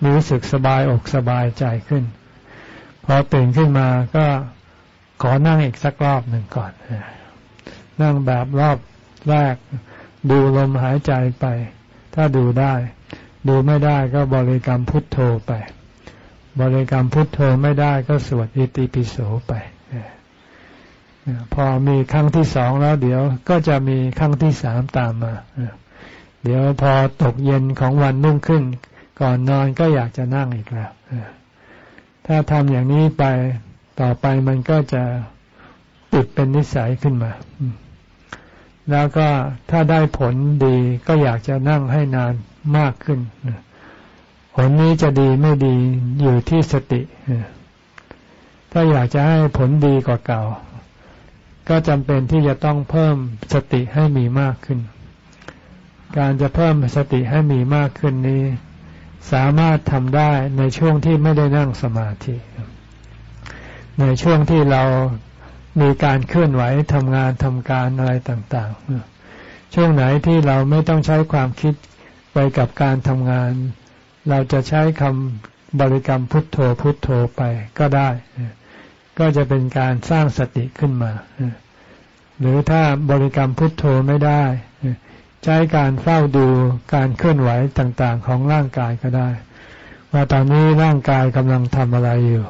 มีรู้สึกสบายอกสบายใจขึ้น พอตื่นขึ้นมาก็ขอนั่งอีกสักรอบหนึ่งก่อนนั่งแบบรอบแรก ดูลมหายใจไป ถ้าดูได้ ดูไม่ได้ก็บริกรรมพุทโธไป บริกรรมพุทโธไม่ได้ก็สวดอิติปิโสไปพอมีครั้งที่สองแล้วเดี๋ยวก็จะมีครั้งที่สามตามมา เดี๋ยวพอตกเย็นของวันนุ่งขึ้น ก่อนนอนก็อยากจะนั่งอีกแล้วถ้าทำอย่างนี้ไปต่อไปมันก็จะติดเป็นนิสัยขึ้นมา แล้วก็ถ้าได้ผลดีก็อยากจะนั่งให้นานมากขึ้น ผลนี้จะดีไม่ดีอยู่ที่สติ ถ้าอยากจะให้ผลดีกว่าเก่า ก็จำเป็นที่จะต้องเพิ่มสติให้มีมากขึ้น การจะเพิ่มสติให้มีมากขึ้นนี้ สามารถทำได้ในช่วงที่ไม่ได้นั่งสมาธิ ในช่วงที่เรามีการเคลื่อนไหวทำงานทำการอะไรต่าง ๆ ช่วงไหนที่เราไม่ต้องใช้ความคิดไปกับการทำงาน เราจะใช้คำบริกรรมพุทโธพุทโธไปก็ได้ ก็จะเป็นการสร้างสติขึ้นมา หรือถ้าบริกรรมพุทโธไม่ได้ ใช้การเฝ้าดูการเคลื่อนไหวต่างๆ ของร่างกายก็ได้ ว่าตอนนี้ร่างกายกำลังทำอะไรอยู่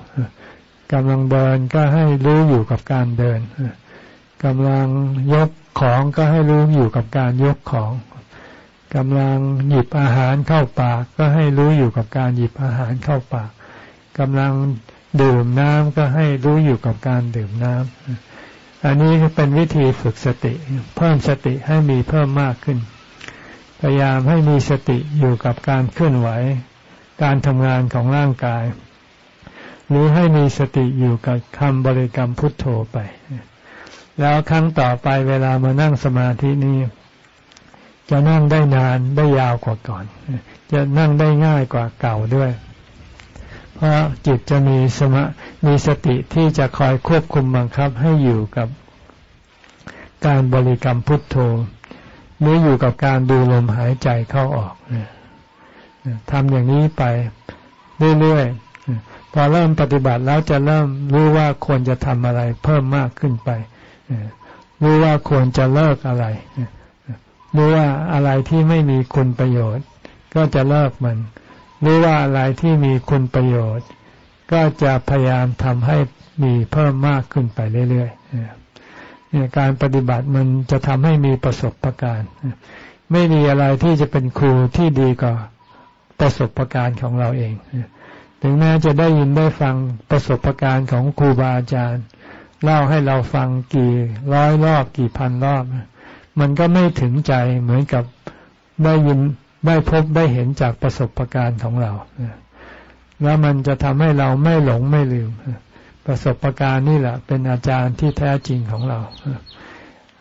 กำลังเดินก็ให้รู้อยู่กับการเดินกำลังยกของก็ให้รู้อยู่กับการยกของกำลังหยิบอาหารเข้าปาก ก็ให้รู้อยู่กับการหยิบอาหารเข้าปากกำลังดื่มน้ำก็ให้รู้อยู่กับการดื่มน้ำ อันนี้เป็นวิธีฝึกสติ เพิ่มสติให้มีเพิ่มมากขึ้น พยายามให้มีสติอยู่กับการเคลื่อนไหว การทำงานของร่างกาย หรือให้มีสติอยู่กับคำบริกรรมพุทโธไป แล้วครั้งต่อไปเวลามานั่งสมาธินี้ จะนั่งได้นานได้ยาวกว่าก่อน จะนั่งได้ง่ายกว่าเก่าด้วย เพราะจิตจะมีสมามีสติที่จะคอยควบคุมบังคับให้อยู่กับการบริกรรมพุทโธหรืออยู่กับการดูลมหายใจเข้าออกทำอย่างนี้ไปเรื่อยๆพอเริ่มปฏิบัติแล้วจะเริ่มรู้ว่าควรจะทำอะไรเพิ่มมากขึ้นไปรู้ว่าควรจะเลิกอะไรรู้ว่าอะไรที่ไม่มีคุณประโยชน์ ก็จะเลิกมัน หรู้ว่าอะไรที่มีคุณประโยชน์ ก็จะพยายามทำให้มีเพิ่มมากขึ้นไปเรื่อยๆเนี่ยการปฏิบัติมันจะทำให้มีประสบะการณ์ไม่มีอะไรที่จะเป็นครูที่ดีกว่าประสบะการณ์ของเราเอง ถึงแม้จะได้ยินได้ฟังประสบการณ์ของครูบาอาจารย์ เล่าให้เราฟังกี่ร้อยรอบกี่พันรอบ มันก็ไม่ถึงใจเหมือนกับได้ยิน ได้พบได้เห็นจากประสบะการณ์ของเรา แล้วมันจะทำให้เราไม่หลงไม่ลืม ประสบะการณ์นี่แหละ เป็นอาจารย์ที่แท้จริงของเรา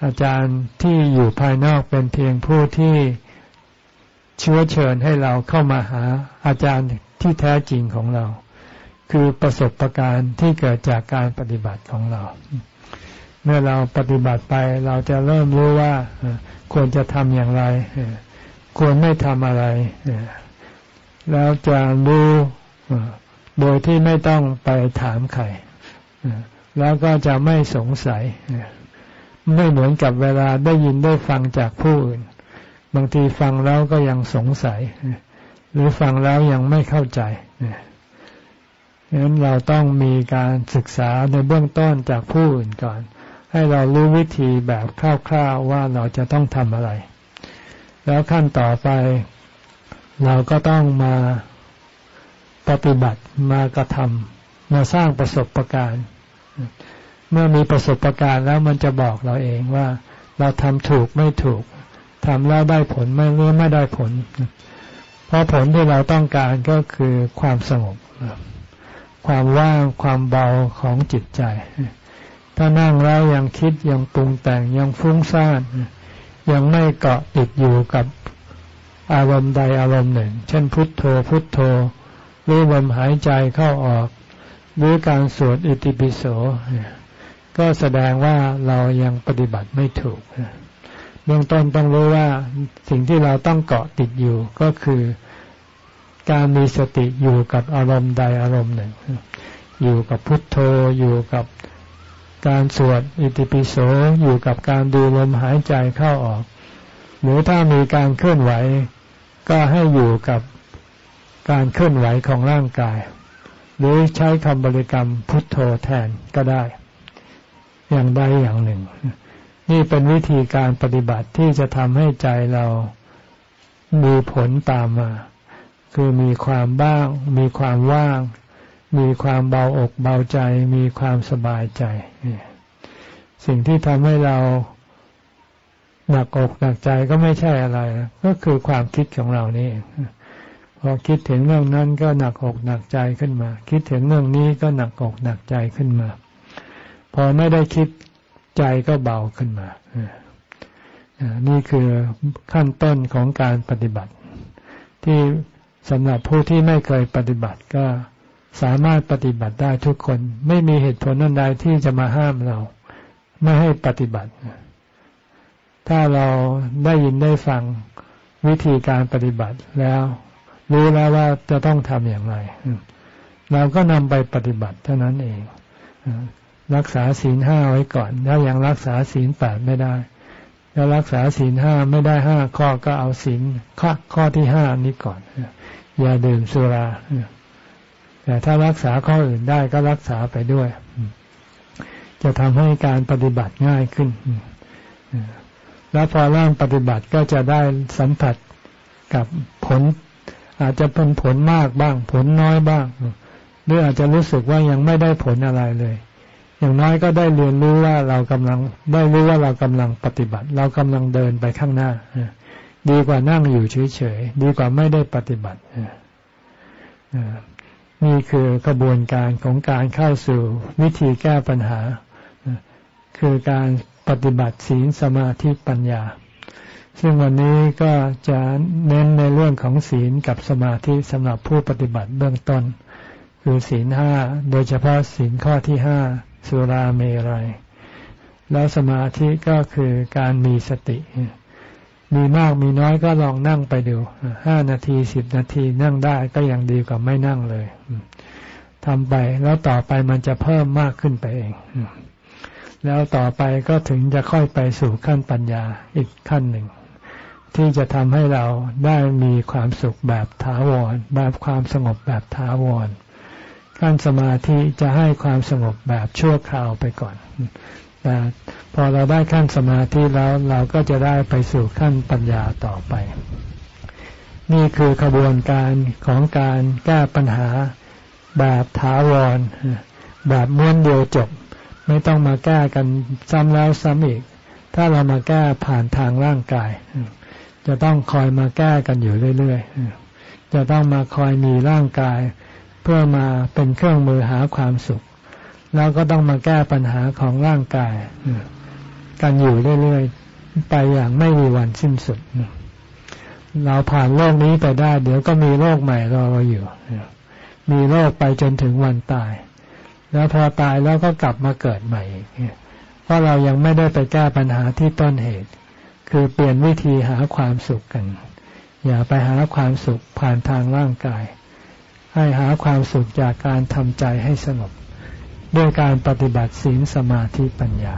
อาจารย์ที่อยู่ภายนอกเป็นเพียงผู้ที่เชื้อเชิญให้เราเข้ามาหาอาจารย์ที่แท้จริงของเรา คือประสบะการณ์ที่เกิดจากการปฏิบัติของเรา เมื่อเราปฏิบัติไปเราจะเริ่มรู้ว่าควรจะทำอย่างไร ควรไม่ทำอะไร แล้วจะรู้โดยที่ไม่ต้องไปถามใครแล้วก็จะไม่สงสัย ไม่เหมือนกับเวลาได้ยินได้ฟังจากผู้อื่น บางทีฟังแล้วก็ยังสงสัย หรือฟังแล้วยังไม่เข้าใจดังนั้นเราต้องมีการศึกษาในเบื้องต้นจากผู้อื่นก่อน ให้เรารู้วิธีแบบคร่าวๆว่าเราจะต้องทำอะไร แล้วขั้นต่อไป เราก็ต้องมาปฏิบัติมากระทำมาสร้างประสบการณ์ เมื่อมีประสบการณ์แล้วมันจะบอกเราเองว่า เราทำถูกไม่ถูกทำแล้วได้ผลไม่หรือไม่ได้ผล เพราะผลที่เราต้องการก็คือความสงบ ความว่างความเบาของจิตใจ ถ้านั่งแล้วยังคิดยังปรุงแต่งยังฟุ้งซ่าน ยังไม่เกาะติดอยู่กับอารมณ์ใดอารมณ์หนึ่ง เช่นพุทโธพุทโธหรือลมหายใจเข้าออก หรือการสวดอิติปิโส ก็แสดงว่าเรายังปฏิบัติไม่ถูกเบื้องต้นต้องรู้ว่าสิ่งที่เราต้องเกาะติดอยู่ก็คือการมีสติอยู่กับอารมณ์ใดอารมณ์หนึ่ง อยู่กับพุทโธอยู่กับ การสวดอิติปิโสอยู่กับการดูลมหายใจเข้าออก หรือถ้ามีการเคลื่อนไหว ก็ให้อยู่กับการเคลื่อนไหวของร่างกาย หรือใช้คำบริกรรมพุทโธแทนก็ได้ อย่างใดอย่างหนึ่ง นี่เป็นวิธีการปฏิบัติที่จะทำให้ใจเรามีผลตามมา คือมีความบ้าง มีความว่าง มีความเบาอกเบาใจ มีความสบายใจ สิ่งที่ทำให้เราหนักอกหนักใจก็ไม่ใช่อะไร ก็คือความคิดของเรานี่พอคิดถึงเรื่องนั้นก็หนักอกหนักใจขึ้นมา คิดถึงเรื่องนี้ก็หนักอกหนักใจขึ้นมา พอไม่ได้คิดใจก็เบาขึ้นมานี่คือขั้นต้นของการปฏิบัติ ที่สำหรับผู้ที่ไม่เคยปฏิบัติก็ สามารถปฏิบัติได้ทุกคน ไม่มีเหตุผลนันใดที่จะมาห้ามเรา ไม่ให้ปฏิบัติ ถ้าเราได้ยินได้ฟังวิธีการปฏิบัติแล้วรู้แล้วว่าจะต้องทำอย่างไร เราก็นำไปปฏิบัติเท่านั้นเอง รักษาศีลห้าไว้ก่อน ถ้ายังรักษาศีลแปดไม่ได้ถ้ารักษาศีลห้าไม่ได้ห้าข้อก็เอาศีลข้อข้อที่ห้านี้ก่อน อย่าดื่มสุรา แต่ถ้ารักษาข้ออื่นได้ก็รักษาไปด้วย จะทำให้การปฏิบัติง่ายขึ้น แล้วพอร่างปฏิบัติก็จะได้สัมผัสกับผล อาจจะเป็นผลมากบ้าง ผลน้อยบ้าง หรืออาจจะรู้สึกว่ายังไม่ได้ผลอะไรเลย อย่างน้อยก็ได้เรียนรู้ว่าเรากำลังได้รู้ว่าเรากำลังปฏิบัติ เรากำลังเดินไปข้างหน้าดีกว่านั่งอยู่เฉยๆดีกว่าไม่ได้ปฏิบัติ นี่คือกระบวนการของการเข้าสู่วิธีแก้ปัญหา คือการปฏิบัติศีลสมาธิปัญญา ซึ่งวันนี้ก็จะเน้นในเรื่องของศีลกับสมาธิสำหรับผู้ปฏิบัติเบื้องต้น คือศีลห้าโดยเฉพาะศีลข้อที่ห้าสุราเมรัยแล้วสมาธิก็คือการมีสติ มีมากมีน้อยก็ลองนั่งไปดูห้านาทีสิบนาทีนั่งได้ก็ยังดีกว่าไม่นั่งเลยทำไปแล้วต่อไปมันจะเพิ่มมากขึ้นไปเอง แล้วต่อไปก็ถึงจะค่อยไปสู่ขั้นปัญญาอีกขั้นหนึ่ง ที่จะทำให้เราได้มีความสุขแบบถาวร แบบความสงบแบบถาวรขั้นสมาธิจะให้ความสงบแบบชั่วคราวไปก่อน แต่พอเราได้ขั้นสมาธิแล้วเราก็จะได้ไปสู่ขั้นปัญญาต่อไป นี่คือขบวนการของการแก้ปัญหาแบบถาวร แบบม้วนเดียวจบ ไม่ต้องมาแก้กันซ้ำแล้วซ้ำอีก ถ้าเรามาแก้ผ่านทางร่างกาย จะต้องคอยมาแก้กันอยู่เรื่อยๆจะต้องมาคอยมีร่างกาย เพื่อมาเป็นเครื่องมือหาความสุข แล้วก็ต้องมาแก้ปัญหาของร่างกายกันอยู่เรื่อยๆ ไปอย่างไม่มีวันสิ้นสุด เราผ่านโลกนี้ไปได้ เดี๋ยวก็มีโลกใหม่รอเราอยู่ มีโลกไปจนถึงวันตาย แล้วพอตายแล้วก็กลับมาเกิดใหม่อีกเพราะเรายังไม่ได้ไปแก้ปัญหาที่ต้นเหตุ คือเปลี่ยนวิธีหาความสุขกัน อย่าไปหาความสุขผ่านทางร่างกาย ให้หาความสุขจากการทำใจให้สงบ ด้วยการปฏิบัติศีลสมาธิปัญญา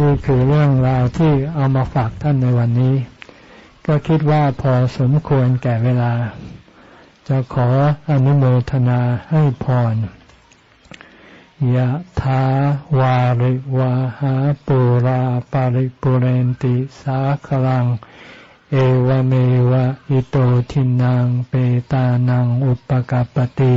นี่คือเรื่องราวที่เอามาฝากท่านในวันนี้ ก็คิดว่าพอสมควรแก่เวลา จะขออนุโมทนาให้พรยะถาวาริวาหาปุราปาริปุเรนติสาคลัง เอวเมวะอิโตทินังเปตานังอุปกาปติ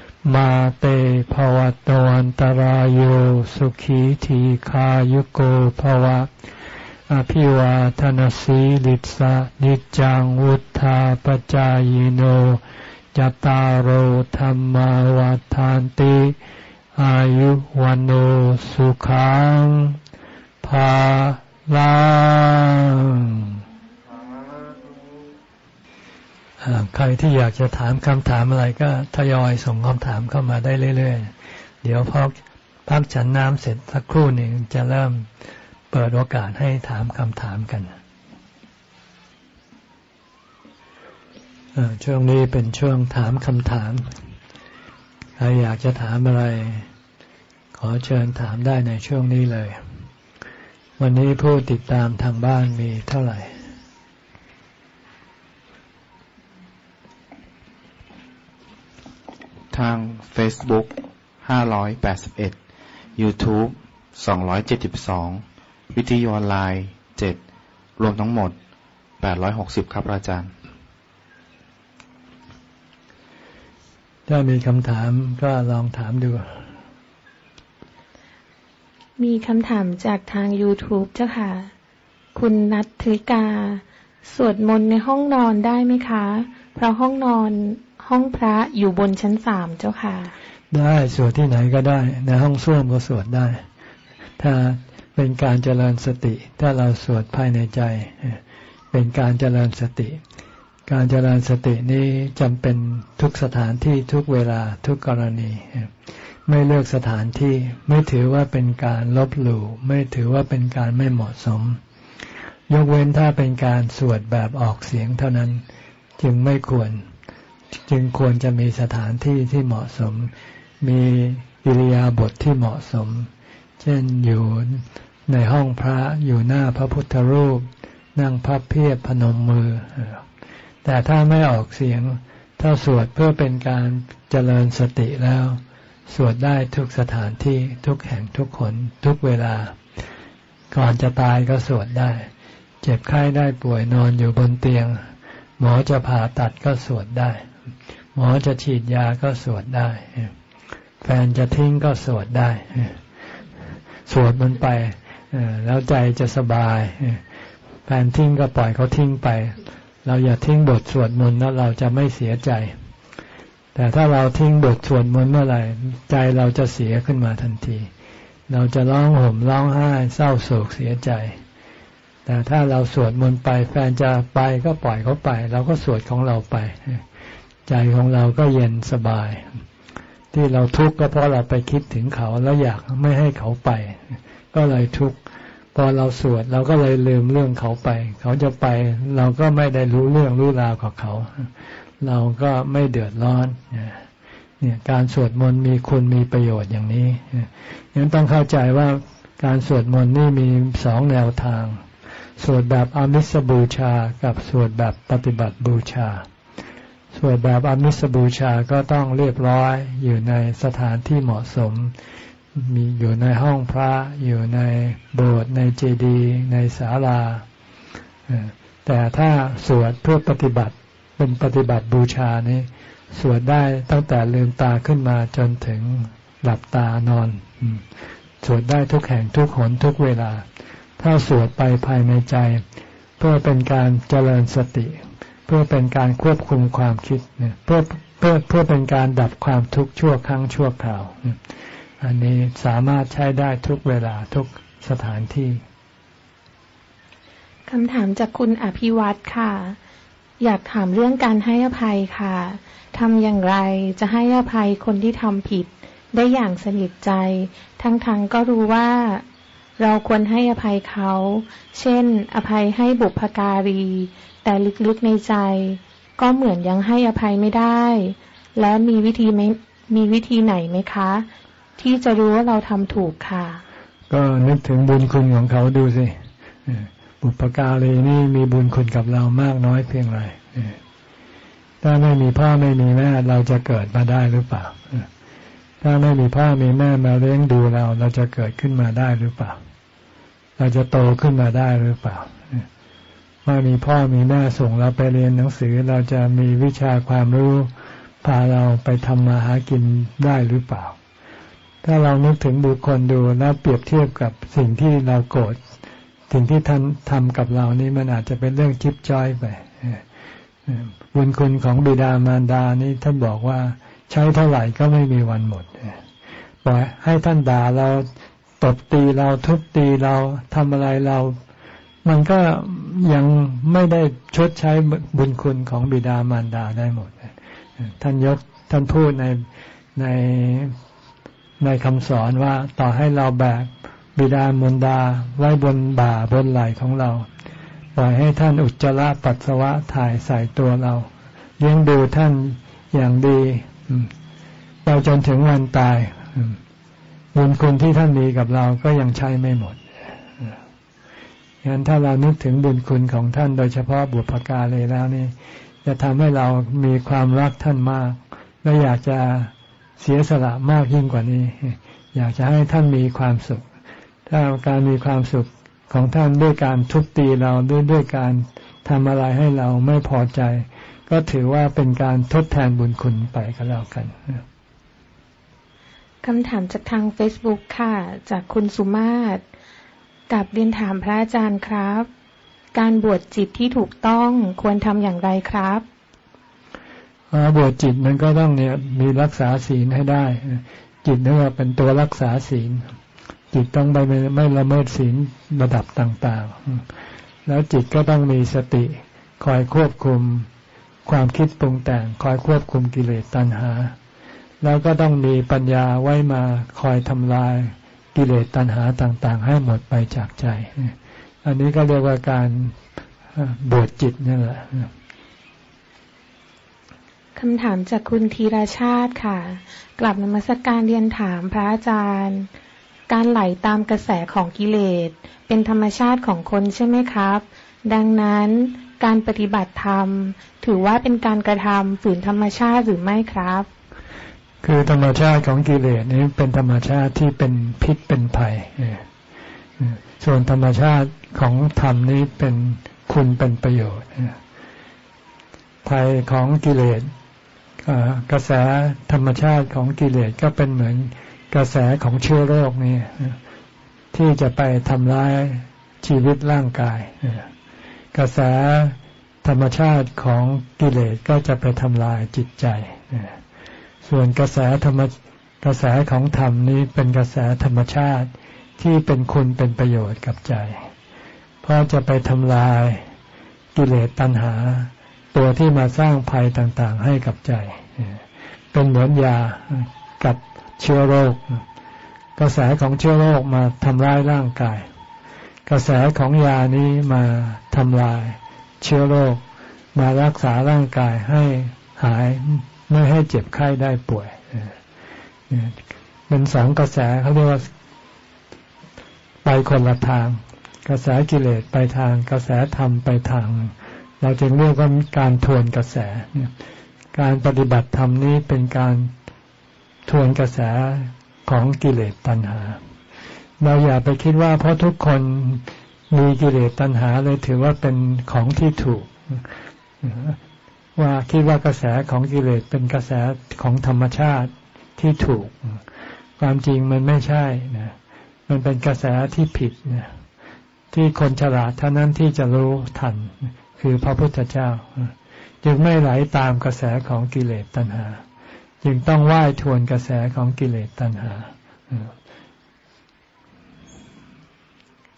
มาเตภวัตวันตารโยสุขีทีขายุโกภวะ อภิวาทนสีลิสะนิจังวุธาปจายโนจตารโหธรรมวาทานติ อายุวันโอสุขังภาลัง ใครที่อยากจะถามคำถามอะไรก็ทยอยส่งคำถามเข้ามาได้เรื่อยๆ เดี๋ยวพอพักฉันน้ำเสร็จสักครู่หนึ่งจะเริ่มเปิดโอกาสให้ถามคำถามกันช่วงนี้เป็นช่วงถามคำถาม ใครอยากจะถามอะไร ขอเชิญถามได้ในช่วงนี้เลย วันนี้ผู้ติดตามทางบ้านมีเท่าไหร่ ทาง Facebook 581 YouTube 272 วิทยุออนไลน์เจ็ดรวมทั้งหมดแปดร้อยหกสิบครับอาจารย์ ถ้ามีคำถามก็ลองถามดู มีคำถามจากทาง YouTube เจ้าค่ะ คุณนัทธริกา สวดมนต์ในห้องนอนได้ไหมคะ เพราะห้องนอน ห้องพระอยู่บนชั้นสามเจ้าค่ะ ได้สวดที่ไหนก็ได้ ในห้องส้วมก็สวดได้ ถ้าเป็นการเจริญสติ ถ้าเราสวดภายในใจ เป็นการเจริญสติ การเจริญสตินี้จำเป็นทุกสถานที่ทุกเวลาทุกกรณี ไม่เลือกสถานที่ไม่ถือว่าเป็นการลบหลู่ไม่ถือว่าเป็นการไม่เหมาะสม ยกเว้นถ้าเป็นการสวดแบบออกเสียงเท่านั้น จึงไม่ควร จึงควรจะมีสถานที่ที่เหมาะสม มีอิริยาบถทที่เหมาะสม เช่นอยู่ในห้องพระอยู่หน้าพระพุทธรูป นั่งพับเพียบพนมมือ แต่ถ้าไม่ออกเสียง ถ้าสวดเพื่อเป็นการเจริญสติแล้ว สวดได้ทุกสถานที่ทุกแห่งทุกคนทุกเวลา ก่อนจะตายก็สวดได้ เจ็บไข้ได้ป่วยนอนอยู่บนเตียง หมอจะผ่าตัดก็สวดได้ หมอจะฉีดยาก็สวดได้ แฟนจะทิ้งก็สวดได้ สวดมันไปแล้วใจจะสบาย แฟนทิ้งก็ปล่อยเขาทิ้งไป เราอย่าทิ้งบทสวดมนต์แล้วเราจะไม่เสียใจ แต่ถ้าเราทิ้งบทสวดมนต์เมื่อไหร่ ใจเราจะเสียขึ้นมาทันที เราจะร้องห่มร้องไห้เศร้าโศกเสียใจแต่ถ้าเราสวดมนต์ไปแฟนจะไปก็ปล่อยเขาไป เราก็สวดของเราไป ใจของเราก็เย็นสบาย ที่เราทุกข์ก็เพราะเราไปคิดถึงเขาแล้วอยากไม่ให้เขาไป ก็เลยทุกข์พอเราสวดเราก็เลยลืมเรื่องเขาไป เขาจะไป เราก็ไม่ได้รู้เรื่องรู้ราวกับเขา เราก็ไม่เดือดร้อนเนี่ยการสวดมนต์มีคุณมีประโยชน์อย่างนี้ยังต้องเข้าใจว่าการสวดมนต์นี่มีสองแนวทาง สวดแบบอามิสบูชา กับสวดแบบปฏิบัติบูชา สวดแบบอามิสบูชาก็ต้องเรียบร้อยอยู่ในสถานที่เหมาะสม มีอยู่ในห้องพระ อยู่ในโบสถ์ในเจดีย์ในศาลา แต่ถ้าสวดเพื่อปฏิบัติเป็นปฏิบัติบูชานี้สวดได้ตั้งแต่ลืมตาขึ้นมาจนถึงหลับตานอน สวดได้ทุกแห่งทุกหนทุกเวลา ถ้าสวดไปภายในใจ เพื่อเป็นการเจริญสติ พื่อเป็นการควบคุมความคิดเพื่อเพื่อเพื่อเป็นการดับความทุกข์ชั่วครั้งชั่วคราว อันนี้สามารถใช้ได้ทุกเวลาทุกสถานที่คำถามจากคุณอภิวัตค่ะ อยากถามเรื่องการให้อภัยค่ะทำอย่างไรจะให้อภัยคนที่ทำผิด ได้อย่างสนิทใจ ทั้งๆงก็รู้ว่าเราควรให้อภัยเขา เช่น อภัยให้บุพการี แต่ลึกๆในใจ ก็เหมือนยังให้อภัยไม่ได้ และมีวิธีไหมมีวิธีไหนไหมคะ ที่จะรู้ว่าเราทำถูกค่ะ ก็นึกถึงบุญคุณของเขาดูสิบุปการีนี่มีบุญคุณกับเรามากน้อยเพียงไรถ้าไม่มีพ่อไม่มีแม่เราจะเกิดมาได้หรือเปล่าถ้าไม่มีพ่อมีแม่มาเลี้ยงดูเรา เราจะเกิดขึ้นมาได้หรือเปล่า เราจะโตขึ้นมาได้หรือเปล่า ว่ามีพ่อมีแม่ส่งเราไปเรียนหนังสือเราจะมีวิชาความรู้พาเราไปทำมาหากินได้หรือเปล่า ถ้าเรานึกถึงบุคคลดูแล้วเปรียบเทียบกับสิ่งที่เราโกรธสิ่งที่ท่านทำกับเรานี่มันอาจจะเป็นเรื่องจิบจ้อยไปบุญคุณของบิดามารดานี่ท่านบอกว่าใช้เท่าไหร่ก็ไม่มีวันหมดปล่อยให้ท่านด่าเราตบตีเราทุบตีเราทำอะไรเรา มันก็ยังไม่ได้ชดใช้บุญคุณของบิดามารดาได้หมด ท่านยกท่านพูดในในในคำสอนว่าต่อให้เราแบกบิดามารดาไว้บนบ่าบนไหล่ของเรา ปล่อยให้ท่านอุจจาระปัสสาวะถ่ายใส่ตัวเราเลี้ยงดูท่านอย่างดีไปจนถึงวันตายบุญคุณที่ท่านมีกับเราก็ยังใช้ไม่หมด งั้นถ้าเรานึกถึงบุญคุณของท่านโดยเฉพาะบุพการเลยแล้วนี่จะทำให้เรามีความรักท่านมาก และอยากจะเสียสละมากยิ่งกว่านี้ อยากจะให้ท่านมีความสุข ถ้าการมีความสุขของท่านด้วยการทุบตีเราด้วยด้วยการทำอะไรให้เราไม่พอใจ ก็ถือว่าเป็นการทดแทนบุญคุณไปก็แล้วกันคำถามจากทาง Facebook ค่ะ จากคุณสุมาศ กับเรียนถามพระอาจารย์ครับ การบวชจิตที่ถูกต้องควรทำอย่างไรครับบวชจิตมันก็ต้องเนี่ยมีรักษาศีลให้ได้ จิตนี่ว่าเป็นตัวรักษาศีล จิตต้องไปไม่ละเมิดศีลระดับต่างๆ แล้วจิตก็ต้องมีสติ คอยควบคุมความคิดปรุงแต่ง คอยควบคุมกิเลสตัณหา แล้วก็ต้องมีปัญญาไว้มาคอยทำลาย กิเลสตัณหาต่าง ๆ ให้หมดไปจากใจ อันนี้ก็เรียกว่าการบวชจิตนั่นแหละคำถามจากคุณธีราชาติค่ะ กลับนมัสกการเรียนถามพระอาจารย์ การไหลตามกระแสของกิเลส เป็นธรรมชาติของคนใช่ไหมครับ ดังนั้นการปฏิบัติธรรม ถือว่าเป็นการกระทำฝืนธรรมชาติหรือไม่ครับ คือธรรมชาติของกิเลสนี้เป็นธรรมชาติที่เป็นพิษเป็นภัยส่วนธรรมชาติของธรรมนี้เป็นคุณเป็นประโยชน์ภัยของกิเลสกระแสธรรมชาติของกิเลสก็เป็นเหมือนกระแสของเชื้อโรคนี่ที่จะไปทำร้ายชีวิตร่างกายกระแสธรรมชาติของกิเลสก็จะไปทำลายจิตใจ ส่วนกระแสธรรมกระแสของธรรมนี้เป็นกระแสธรรมชาติที่เป็นคุณเป็นประโยชน์กับใจ เพราะจะไปทำลายกิเลสตัณหา ตัวที่มาสร้างภัยต่างๆ ให้กับใจ เป็นเหมือนยากับเชื้อโรค กระแสของเชื้อโรคมาทำลายร่างกาย กระแสของยานี้มาทำลายเชื้อโรค มารักษาร่างกายให้หาย ไม่ให้เจ็บไข้ได้ป่วยเป็นสองกระแสเขาเรียกว่า ไปคนละทาง กระแสกิเลสไปทาง กระแสธรรมไปทาง เราจึงเรียกว่าการทวนกระแสการปฏิบัติธรรมนี้เป็นการทวนกระแสของกิเลสตัณหา เราอย่าไปคิดว่า เพราะทุกคนมีกิเลสตัณหาเลยถือว่าเป็นของที่ถูก ว่าคิดว่ากระแสของกิเลสเป็นกระแสของธรรมชาติที่ถูก ความจริงมันไม่ใช่นะมันเป็นกระแสที่ผิดนะที่คนฉลาดเท่านั้นที่จะรู้ทัน คือพระพุทธเจ้า จึงไม่ไหลาตามกระแสของกิเลสตัณหา จึงต้องไหว้ทวนกระแสของกิเลสตัณหา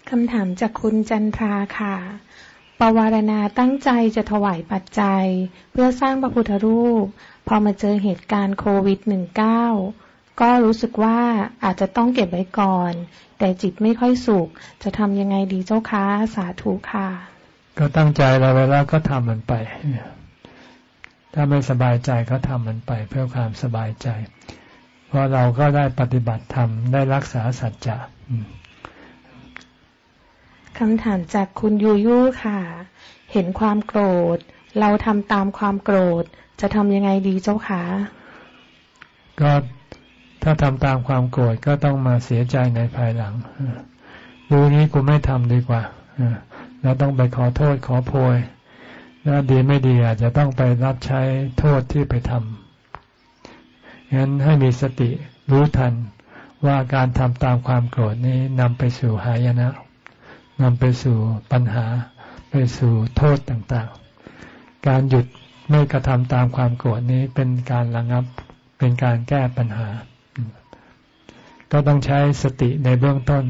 คำถามจากคุณจันทราค่ะ ปวารณาตั้งใจจะถวายปัจจัย เพื่อสร้างพระพุทธรูป พอมาเจอเหตุการณ์โควิด -19 ก็รู้สึกว่าอาจจะต้องเก็บไว้ก่อน แต่จิตไม่ค่อยสุข จะทำยังไงดีเจ้าคะสาธุค่ะ ก็ตั้งใจเราไว้แล้วก็ทำมันไป ถ้าไม่สบายใจก็ทำมันไป เพื่อความสบายใจ เพราะเราก็ได้ปฏิบัติธรรมได้รักษาสัจจะ คำถามจากคุณยูยูค่ะ เห็นความโกรธ เราทำตามความโกรธ จะทำยังไงดีเจ้าคะก็ถ้าทำตามความโกรธก็ต้องมาเสียใจในภายหลังดูนี้กูไม่ทำดีกว่าแล้วต้องไปขอโทษขอโพยแล้วดีไม่ดีอาจจะต้องไปรับใช้โทษที่ไปทำงั้นให้มีสติรู้ทันว่าการทำตามความโกรธนี้นำไปสู่หายนะ นำไปสู่ปัญหา ไปสู่โทษต่างๆ การหยุดไม่กระทำตามความโกรธนี้เป็นการระงับเป็นการแก้ปัญหา ก็ต้องใช้สติในเบื้องต้น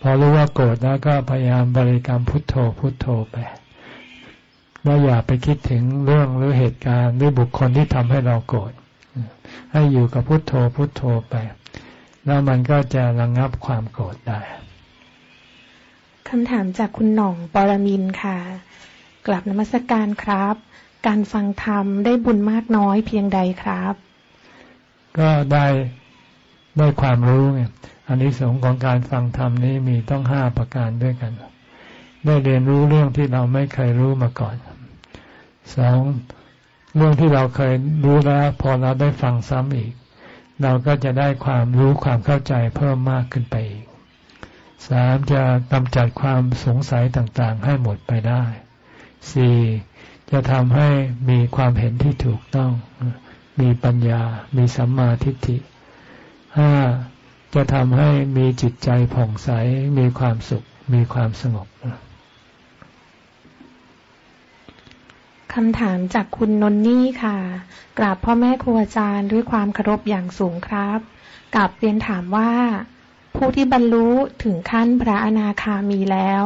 พอรู้ว่าโกรธแล้วก็พยายามบริกรรมพุทโธพุทโธไปแล้วอย่าไปคิดถึงเรื่องหรือเหตุการณ์หรือบุคคลที่ทำให้เราโกรธให้อยู่กับพุทโธพุทโธไป แล้วมันก็จะระงงับความโกรธได้ คำถามจากคุณหน่องปรมินค่ะ กลับนมัสการครับ การฟังธรรมได้บุญมากน้อยเพียงใดครับ ก็ได้ได้ความรู้ไงอันนี้สงของการฟังธรรมนี้มีต้องห้าประการด้วยกัน ได้เรียนรู้เรื่องที่เราไม่เคยรู้มาก่อนสองเรื่องที่เราเคยรู้แล้ว พอเราได้ฟังซ้ำอีก เราก็จะได้ความรู้ความเข้าใจเพิ่มมากขึ้นไปอีก สามจะกำจัดความสงสัยต่างๆ ให้หมดไปได้สี่จะทำให้มีความเห็นที่ถูกต้อง มีปัญญา มีสัมมาทิฏฐิห้าจะทำให้มีจิตใจผ่องใส มีความสุข มีความสงบคำถามจากคุณนนนี่ค่ะ กราบพ่อแม่ครูอาจารย์ด้วยความเคารพอย่างสูงครับกราบเรียนถามว่า ผู้ที่บรรลุถึงขั้นพระอนาคามีแล้ว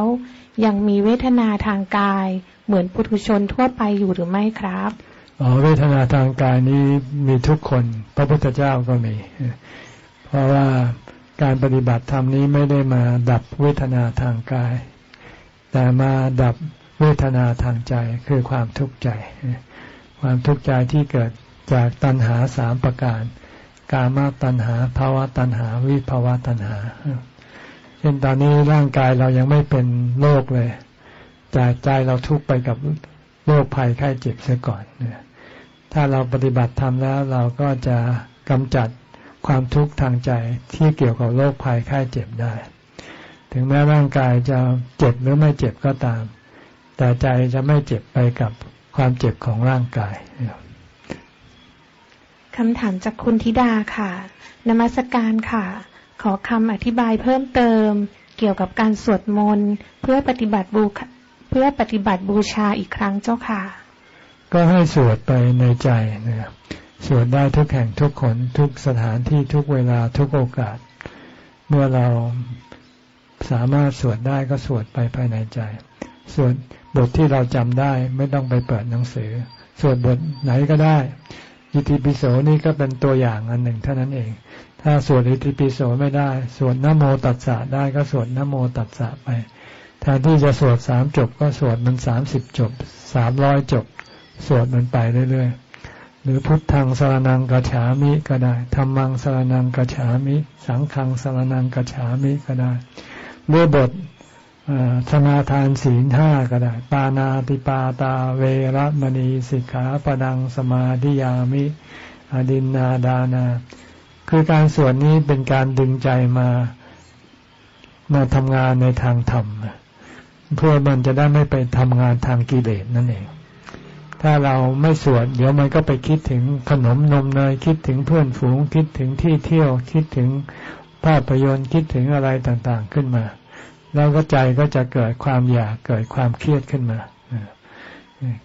ยังมีเวทนาทางกาย เหมือนปุถุชนทั่วไปอยู่หรือไม่ครับอ๋อเวทนาทางกายนี้มีทุกคน พระพุทธเจ้าก็มี เพราะว่าการปฏิบัติธรรมนี้ไม่ได้มาดับเวทนาทางกาย แต่มาดับเวทนาทางใจคือความทุกข์ใจ ความทุกข์ใจที่เกิดจากตัณหาสามประการ กามตัณหาภาวะตัณหา วิภาวะตัณหา เช่นตอนนี้ร่างกายเรายังไม่เป็นโรคเลย แต่ใจเราทุกข์ไปกับโรคภัยไข้เจ็บเสียก่อนถ้าเราปฏิบัติธรรมแล้วเราก็จะกำจัดความทุกข์ทางใจที่เกี่ยวกับโรคภัยไข้เจ็บได้ ถึงแม้ร่างกายจะเจ็บหรือไม่เจ็บก็ตาม แต่ใจจะไม่เจ็บไปกับความเจ็บของร่างกายค คำถามจากคุณธิดาค่ะ นมัสการค่ะ ขอคำอธิบายเพิ่มเติม เกี่ยวกับการสวดมนต์เพื่อปฏิบัติบูเพื่อปฏิบัติบูชาอีกครั้งเจ้าค่ะ ก็ให้สวดไปในใจนะครับสวดได้ทุกแห่งทุกคนทุกสถานที่ทุกเวลาทุกโอกาส เมื่อเราสามารถสวดได้ก็สวดไปภายในใจ สวดบทที่เราจำได้ไม่ต้องไปเปิดหนังสือ สวดบทไหนก็ได้ อิติปิโสนี่ก็เป็นตัวอย่างอันหนึ่งเท่านั้นเอง ถ้าสวดอิติปิโสไม่ได้ สวดนโมตัสสะได้ก็สวดนโมตัสสะไปแทนที่จะสวดสามจบก็สวดมันสามสิบจบสามร้อยจบ สวดมันไปเรื่อยๆ หรือพุทธังสารนังกฉามิก็ได้ธรรมังสารนังกฉามิ สังฆังสารนังกฉามิก็ได้เมื่อบท สมาทานศีลห้าก็ได้ ปานาติปาตาเวรมณีสิกขาปดังสมาธิยามิ อดินนาดานา คือการสวดนี้เป็นการดึงใจมามาทำงานในทางธรรมเพื่อมันจะได้ไม่ไปทำงานทางกิเลสนั่นเอง ถ้าเราไม่สวดเดี๋ยวมันก็ไปคิดถึงขนมนมเนยคิดถึงเพื่อนฝูง คิดถึงที่เที่ยวคิดถึงภาพยนตร์คิดถึงอะไรต่างๆขึ้นมา แล้วก็ใจก็จะเกิดความอยากเกิดความเครียดขึ้นมา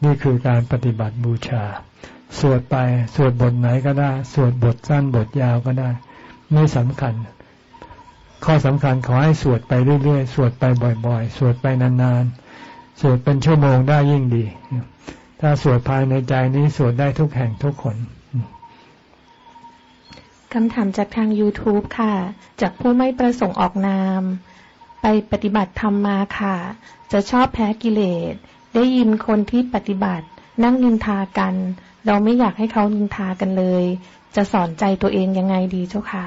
นี่คือการปฏิบัติบูชา สวดไปสวดบทไหนก็ได้ สวดบทสั้นบทยาวก็ได้ ไม่สำคัญ ข้อสำคัญขอให้สวดไปเรื่อยๆ สวดไปบ่อยๆ สวดไปนานๆ สวดเป็นชั่วโมงได้ยิ่งดี ถ้าสวดภายในใจนี้สวดได้ทุกแห่งทุกคนคำถามจากทาง YouTube ค่ะ จากผู้ไม่ประสงค์ออกนาม ไปปฏิบัติธรรมมาค่ะ จะชอบแพ้กิเลส ได้ยินคนที่ปฏิบัติ นั่งนินทากัน เราไม่อยากให้เขานินทากันเลย จะสอนใจตัวเองยังไงดีเจ้าคะ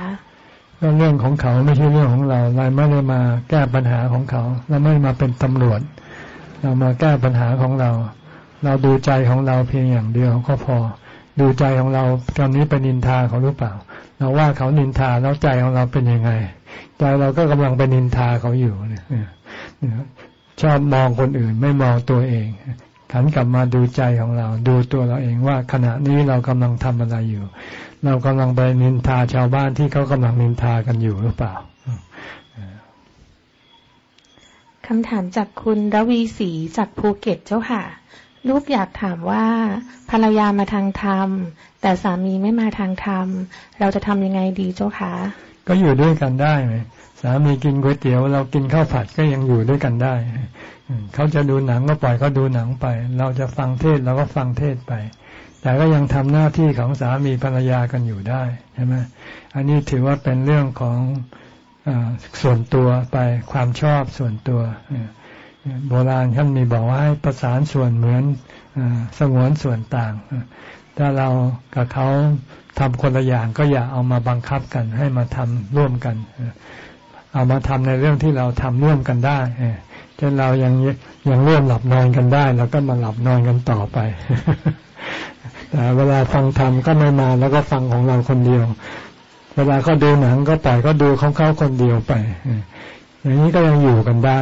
ก็เรื่องของเขาไม่ใช่เรื่องของเรา เราไม่ได้มาแก้ปัญหาของเขา เราไม่มาเป็นตำรวจ เรามาแก้ปัญหาของเรา เราดูใจของเราเพียงอย่างเดียวก็พอ ดูใจของเราตอนนี้เป็นนินทาเขาหรือเปล่า เราว่าเขานินทาแล้วใจของเราเป็นยังไง ใจเราก็กำลังไปนินทาเขาอยู่เนี่ยชอบมองคนอื่นไม่มองตัวเองขันกลับมาดูใจของเรา ดูตัวเราเองว่าขณะนี้เรากำลังทำอะไรอยู่ เรากำลังไปนินทาชาวบ้านที่เขากำลังนินทากันอยู่หรือเปล่าคำถามจากคุณระวีศรีจากภูเก็ตเจ้าค่ะ ลูกอยากถามว่าภรรยามาทางธรรม แต่สามีไม่มาทางธรรม เราจะทำยังไงดีเจ้าคะ ก็อยู่ด้วยกันได้ไหมสามีกินก๋วยเตี๋ยว เรากินข้าวผัดก็ยังอยู่ด้วยกันได้เขาจะดูหนังก็ปล่อยเขาดูหนังไป เราจะฟังเทศเราก็ฟังเทศไป แต่ก็ยังทำหน้าที่ของสามีภรรยากันอยู่ได้ใช่ไหมอันนี้ถือว่าเป็นเรื่องของอส่วนตัวไปความชอบส่วนตัวโบราณท่านมีบอกว่าให้ประสานส่วนเหมือนสงวนส่วนต่าง ถ้าเรากับเขา ทำคนละอย่างก็อย่าเอามาบังคับกัน ให้มาทำร่วมกัน เอามาทำในเรื่องที่เราทำร่วมกันได้เช่นเรายังยังร่วมหลับนอนกันได้เราก็มาหลับนอนกันต่อไปแต่เวลาฟังธรรมก็ไม่มาแล้วก็ฟังของเราคนเดียว เวลาเขาดูหนังก็ปล่อยก็ดูของเขาคนเดียวไปอย่างนี้ก็ยังอยู่กันได้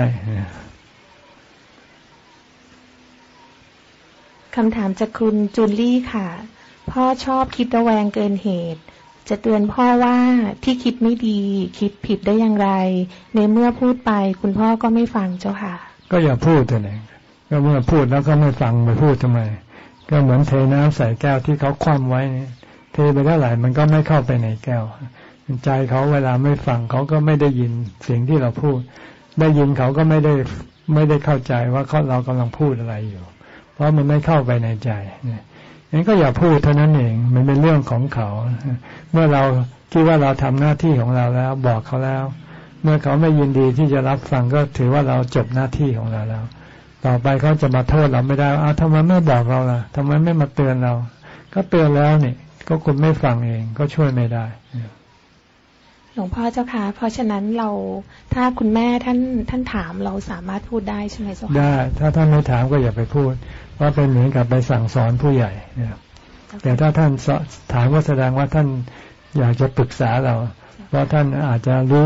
คำถามจากคุณจูลี่ค่ะ พ่อชอบคิดระแวงเกินเหตุ จะเตือนพ่อว่าที่คิดไม่ดี คิดผิดได้อย่างไร ในเมื่อพูดไปคุณพ่อก็ไม่ฟังเจ้าค่ะ ก็อย่าพูดเลยก็เมื่อพูดแล้วก็ไม่ฟังไปพูดทำไม ก็เหมือนเทน้ำใส่แก้วที่เขาคว่ำไว้เนี่ยเทไปเท่าไหร่มันก็ไม่เข้าไปในแก้ว ใจเขาเวลาไม่ฟังเขาก็ไม่ได้ยินเสียงที่เราพูด ได้ยินเขาก็ไม่ได้ไม่ได้เข้าใจว่าเขาเรากำลังพูดอะไรอยู่ เพราะมันไม่เข้าไปในใจเนี่ย งั้นก็อย่าพูดเท่านั้นเอง มันเป็นเรื่องของเขา เมื่อเราคิดว่าเราทำหน้าที่ของเราแล้ว บอกเขาแล้ว เมื่อเขาไม่ยินดีที่จะรับฟังก็ถือว่าเราจบหน้าที่ของเราแล้ว ต่อไปเขาจะมาโทษเราไม่ได้อ้าวทำไมไม่บอกเราล่ะทำไมไม่มาเตือนเรา ก็เตือนแล้วนี่ก็คุณไม่ฟังเองก็ช่วยไม่ได้ ลวงพ่อเจ้าค่ะ เพราะฉะนั้นเราถ้าคุณแม่ท่านท่านถามเราสามารถพูดได้ใช่ไหมเจ้าค่ะได้ ถ้าท่านไม่ถามก็อย่าไปพูด ว่าเป็นเหมือนกับไปสั่งสอนผู้ใหญ่แต่ถ้าท่านถามก็แสดงว่าท่านอยากจะปรึกษาเรา เพราะท่านอาจจะรู้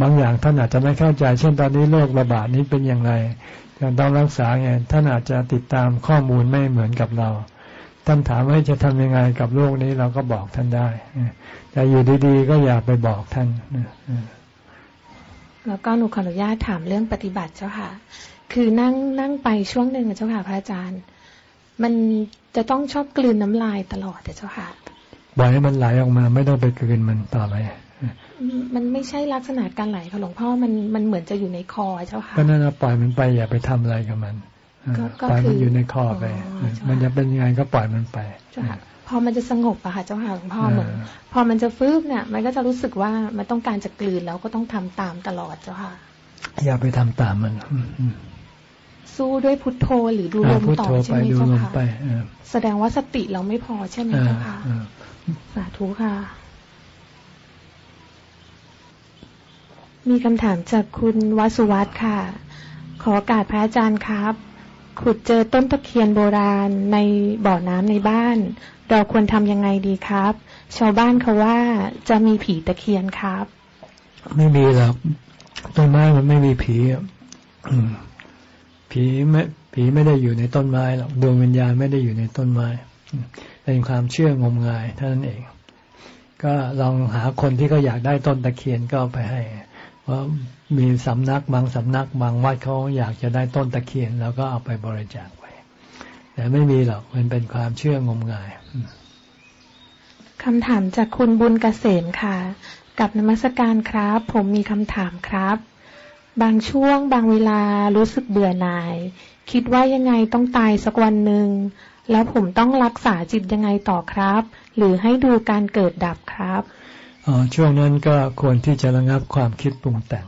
บางอย่างท่านอาจจะไม่เข้าใจ เช่นตอนนี้โรคระบาดนี้เป็นอย่างไรการต้องรักษาไงท่านอาจจะติดตามข้อมูลไม่เหมือนกับเรา ท่านถามว่าจะทำยังไงกับโรคนี้เราก็บอกท่านได้แต่อยู่ดีๆ ก็อย่าไปบอกท่านแล้วก็หนูขออนุญาตถามเรื่องปฏิบัติเจ้าค่ะ คือนั่งนั่งไปช่วงหนึ่งเจ้าค่ะพระอาจารย์ มันจะต้องชอบกลืนน้ำลายตลอดเจ้าค่ะปล่อยให้มันไหลออกมา ไม่ต้องไปกลืนมันต่อไปมันไม่ใช่ลักษณะการไหลค่ะหลวงพ่อมันมันเหมือนจะอยู่ในคอเจ้าค่ะก็นั่นปล่อยมันไปอย่าไปทำอะไรกับมัน ปล่อยมันอยู่ในคอไป มันจะเป็นยังไงก็ปล่อยมันไปเจ้าค่ะพอมันจะสงบอะค่ะเจ้าค่ะหลวงพ่อเหมือนพอมันจะฟื้นเนี่ย มันก็จะรู้สึกว่ามันต้องการจะกลืนแล้วก็ต้องทำตามตลอดเจ้าค่ะ อย่าไปทำตามมันสู้ด้วยพุทโธหรือดูลมต่อใช่ไหมเจ้าค่ะแสดงว่าสติเราไม่พอใช่ไหมเจ้าค่ะสาธุค่ะ มีคำถามจากคุณวสุวัตค่ะ ขอการพระอาจารย์ครับ ขุดเจอต้นตะเคียนโบราณในบ่อน้ำในบ้าน เราควรทำยังไงดีครับ ชาวบ้านเขาว่าจะมีผีตะเคียนครับ ไม่มีหรอกต้นไม้มันไม่มีผีผีไม่ผีไม่ได้อยู่ในต้นไม้หรอกดวงวิญญาณไม่ได้อยู่ในต้นไม้เป็นความเชื่องมงายเท่านั้นเอง ก็ลองหาคนที่เขาอยากได้ต้นตะเคียนก็ไปให้ว่า มีสำนักบางสำนักบางวัดเขาอยากจะได้ต้นตะเคียน แล้วก็เอาไปบริจาคไป แต่ไม่มีหรอกมันเป็นความเชื่องมงายคำถามจากคุณบุญเกษมค่ะ กับนมัสการครับ ผมมีคำถามครับ บางช่วงบางเวลารู้สึกเบื่อหน่าย คิดว่ายังไงต้องตายสักวันหนึ่งแล้วผมต้องรักษาจิตยังไงต่อครับ หรือให้ดูการเกิดดับครับอ๋อช่วงนั้นก็ควรที่จะระงับความคิดปรุงแต่ง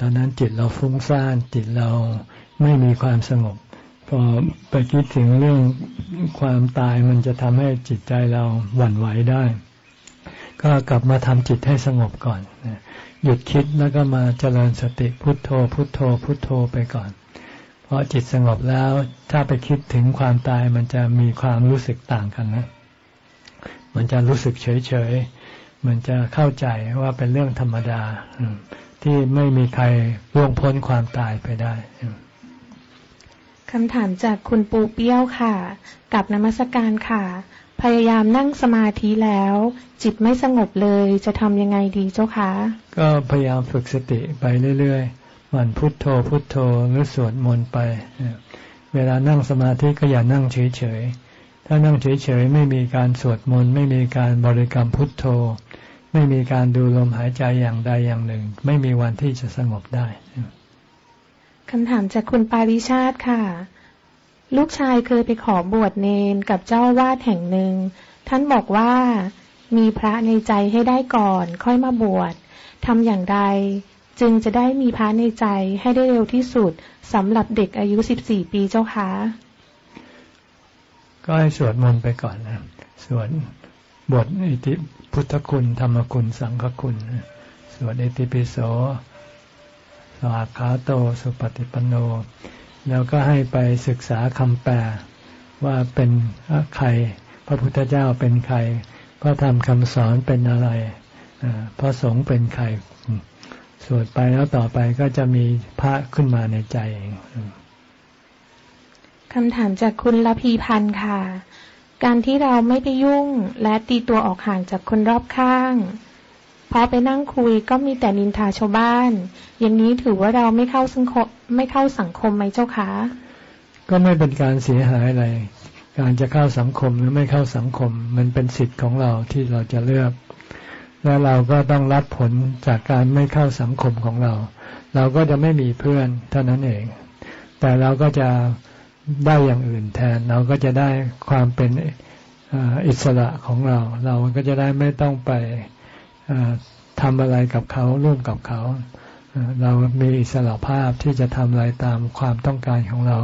ตอนนั้นจิตเราฟุ้งซ่านจิตเราไม่มีความสงบ พอไปคิดถึงเรื่องความตายมันจะทำให้จิตใจเราหวั่นไหวได้ ก็กลับมาทำจิตให้สงบก่อนหยุดคิดแล้วก็มาเจริญสติพุทโธ พุทโธ พุทโธไปก่อน เพราะจิตสงบแล้วถ้าไปคิดถึงความตายมันจะมีความรู้สึกต่างกันนะมันจะรู้สึกเฉยเฉยมันจะเข้าใจว่าเป็นเรื่องธรรมดา ที่ไม่มีใครล่วงพ้นความตายไปได้คำถามจากคุณปูเปี้ยวค่ะ กับนมัสการค่ะ พยายามนั่งสมาธิแล้ว จิตไม่สงบเลยจะทำยังไงดีเจ้าคะ ก็พยายามฝึกสติไปเรื่อยๆมันพุทโธพุทโธหรือสวดมนต์ไป เวลานั่งสมาธิก็อย่านั่งเฉยๆถ้านั่งเฉยๆไม่มีการสวดมนต์ไม่มีการบริกรรมพุทโธ ไม่มีการดูลมหายใจอย่างใดอย่างหนึ่ง ไม่มีวันที่จะสงบได้คำถามจากคุณปาริชาติค่ะ ลูกชายเคยไปขอบวชเนนกับเจ้าวาดแห่งหนึ่ง ท่านบอกว่ามีพระในใจให้ได้ก่อน ค่อยมาบวชทำอย่างไร จึงจะได้มีพระในใจให้ได้เร็วที่สุดสำหรับเด็กอายุสิบสี่ปีเจ้าคะ ก็ให้สวดมนต์ไปก่อนนะสวดบทอิติ พุทธคุณธรรมคุณสังฆคุณสวดเอติปิโสสวากขาโตสุปฏิปันโน แล้วก็ให้ไปศึกษาคำแปลว่าเป็นใคร พระพุทธเจ้าเป็นใคร พระธรรมคำสอนเป็นอะไรพระสงฆ์เป็นใครสวดไปแล้วต่อไปก็จะมีพระขึ้นมาในใจเองคำถามจากคุณละพีพันธ์ค่ะ การที่เราไม่ไปยุ่งและตีตัวออกห่างจากคนรอบข้างพอไปนั่งคุยก็มีแต่นินทาชาวบ้าน อย่างนี้ถือว่าเราไม่เข้าสังคมไม่เข้าสังคมไหมเจ้าคะ ก็ไม่เป็นการเสียหายอะไร การจะเข้าสังคมหรือไม่เข้าสังคม มันเป็นสิทธิ์ของเราที่เราจะเลือก แล้วเราก็ต้องรับผลจากการไม่เข้าสังคมของเรา เราก็จะไม่มีเพื่อนเท่านั้นเอง แต่เราก็จะ ได้อย่างอื่นแทน เราก็จะได้ความเป็นอิสระของเรา เราก็จะได้ไม่ต้องไปทำอะไรกับเขาร่วมกับเขา เรามีอิสระภาพที่จะทำอะไรตามความต้องการของเรา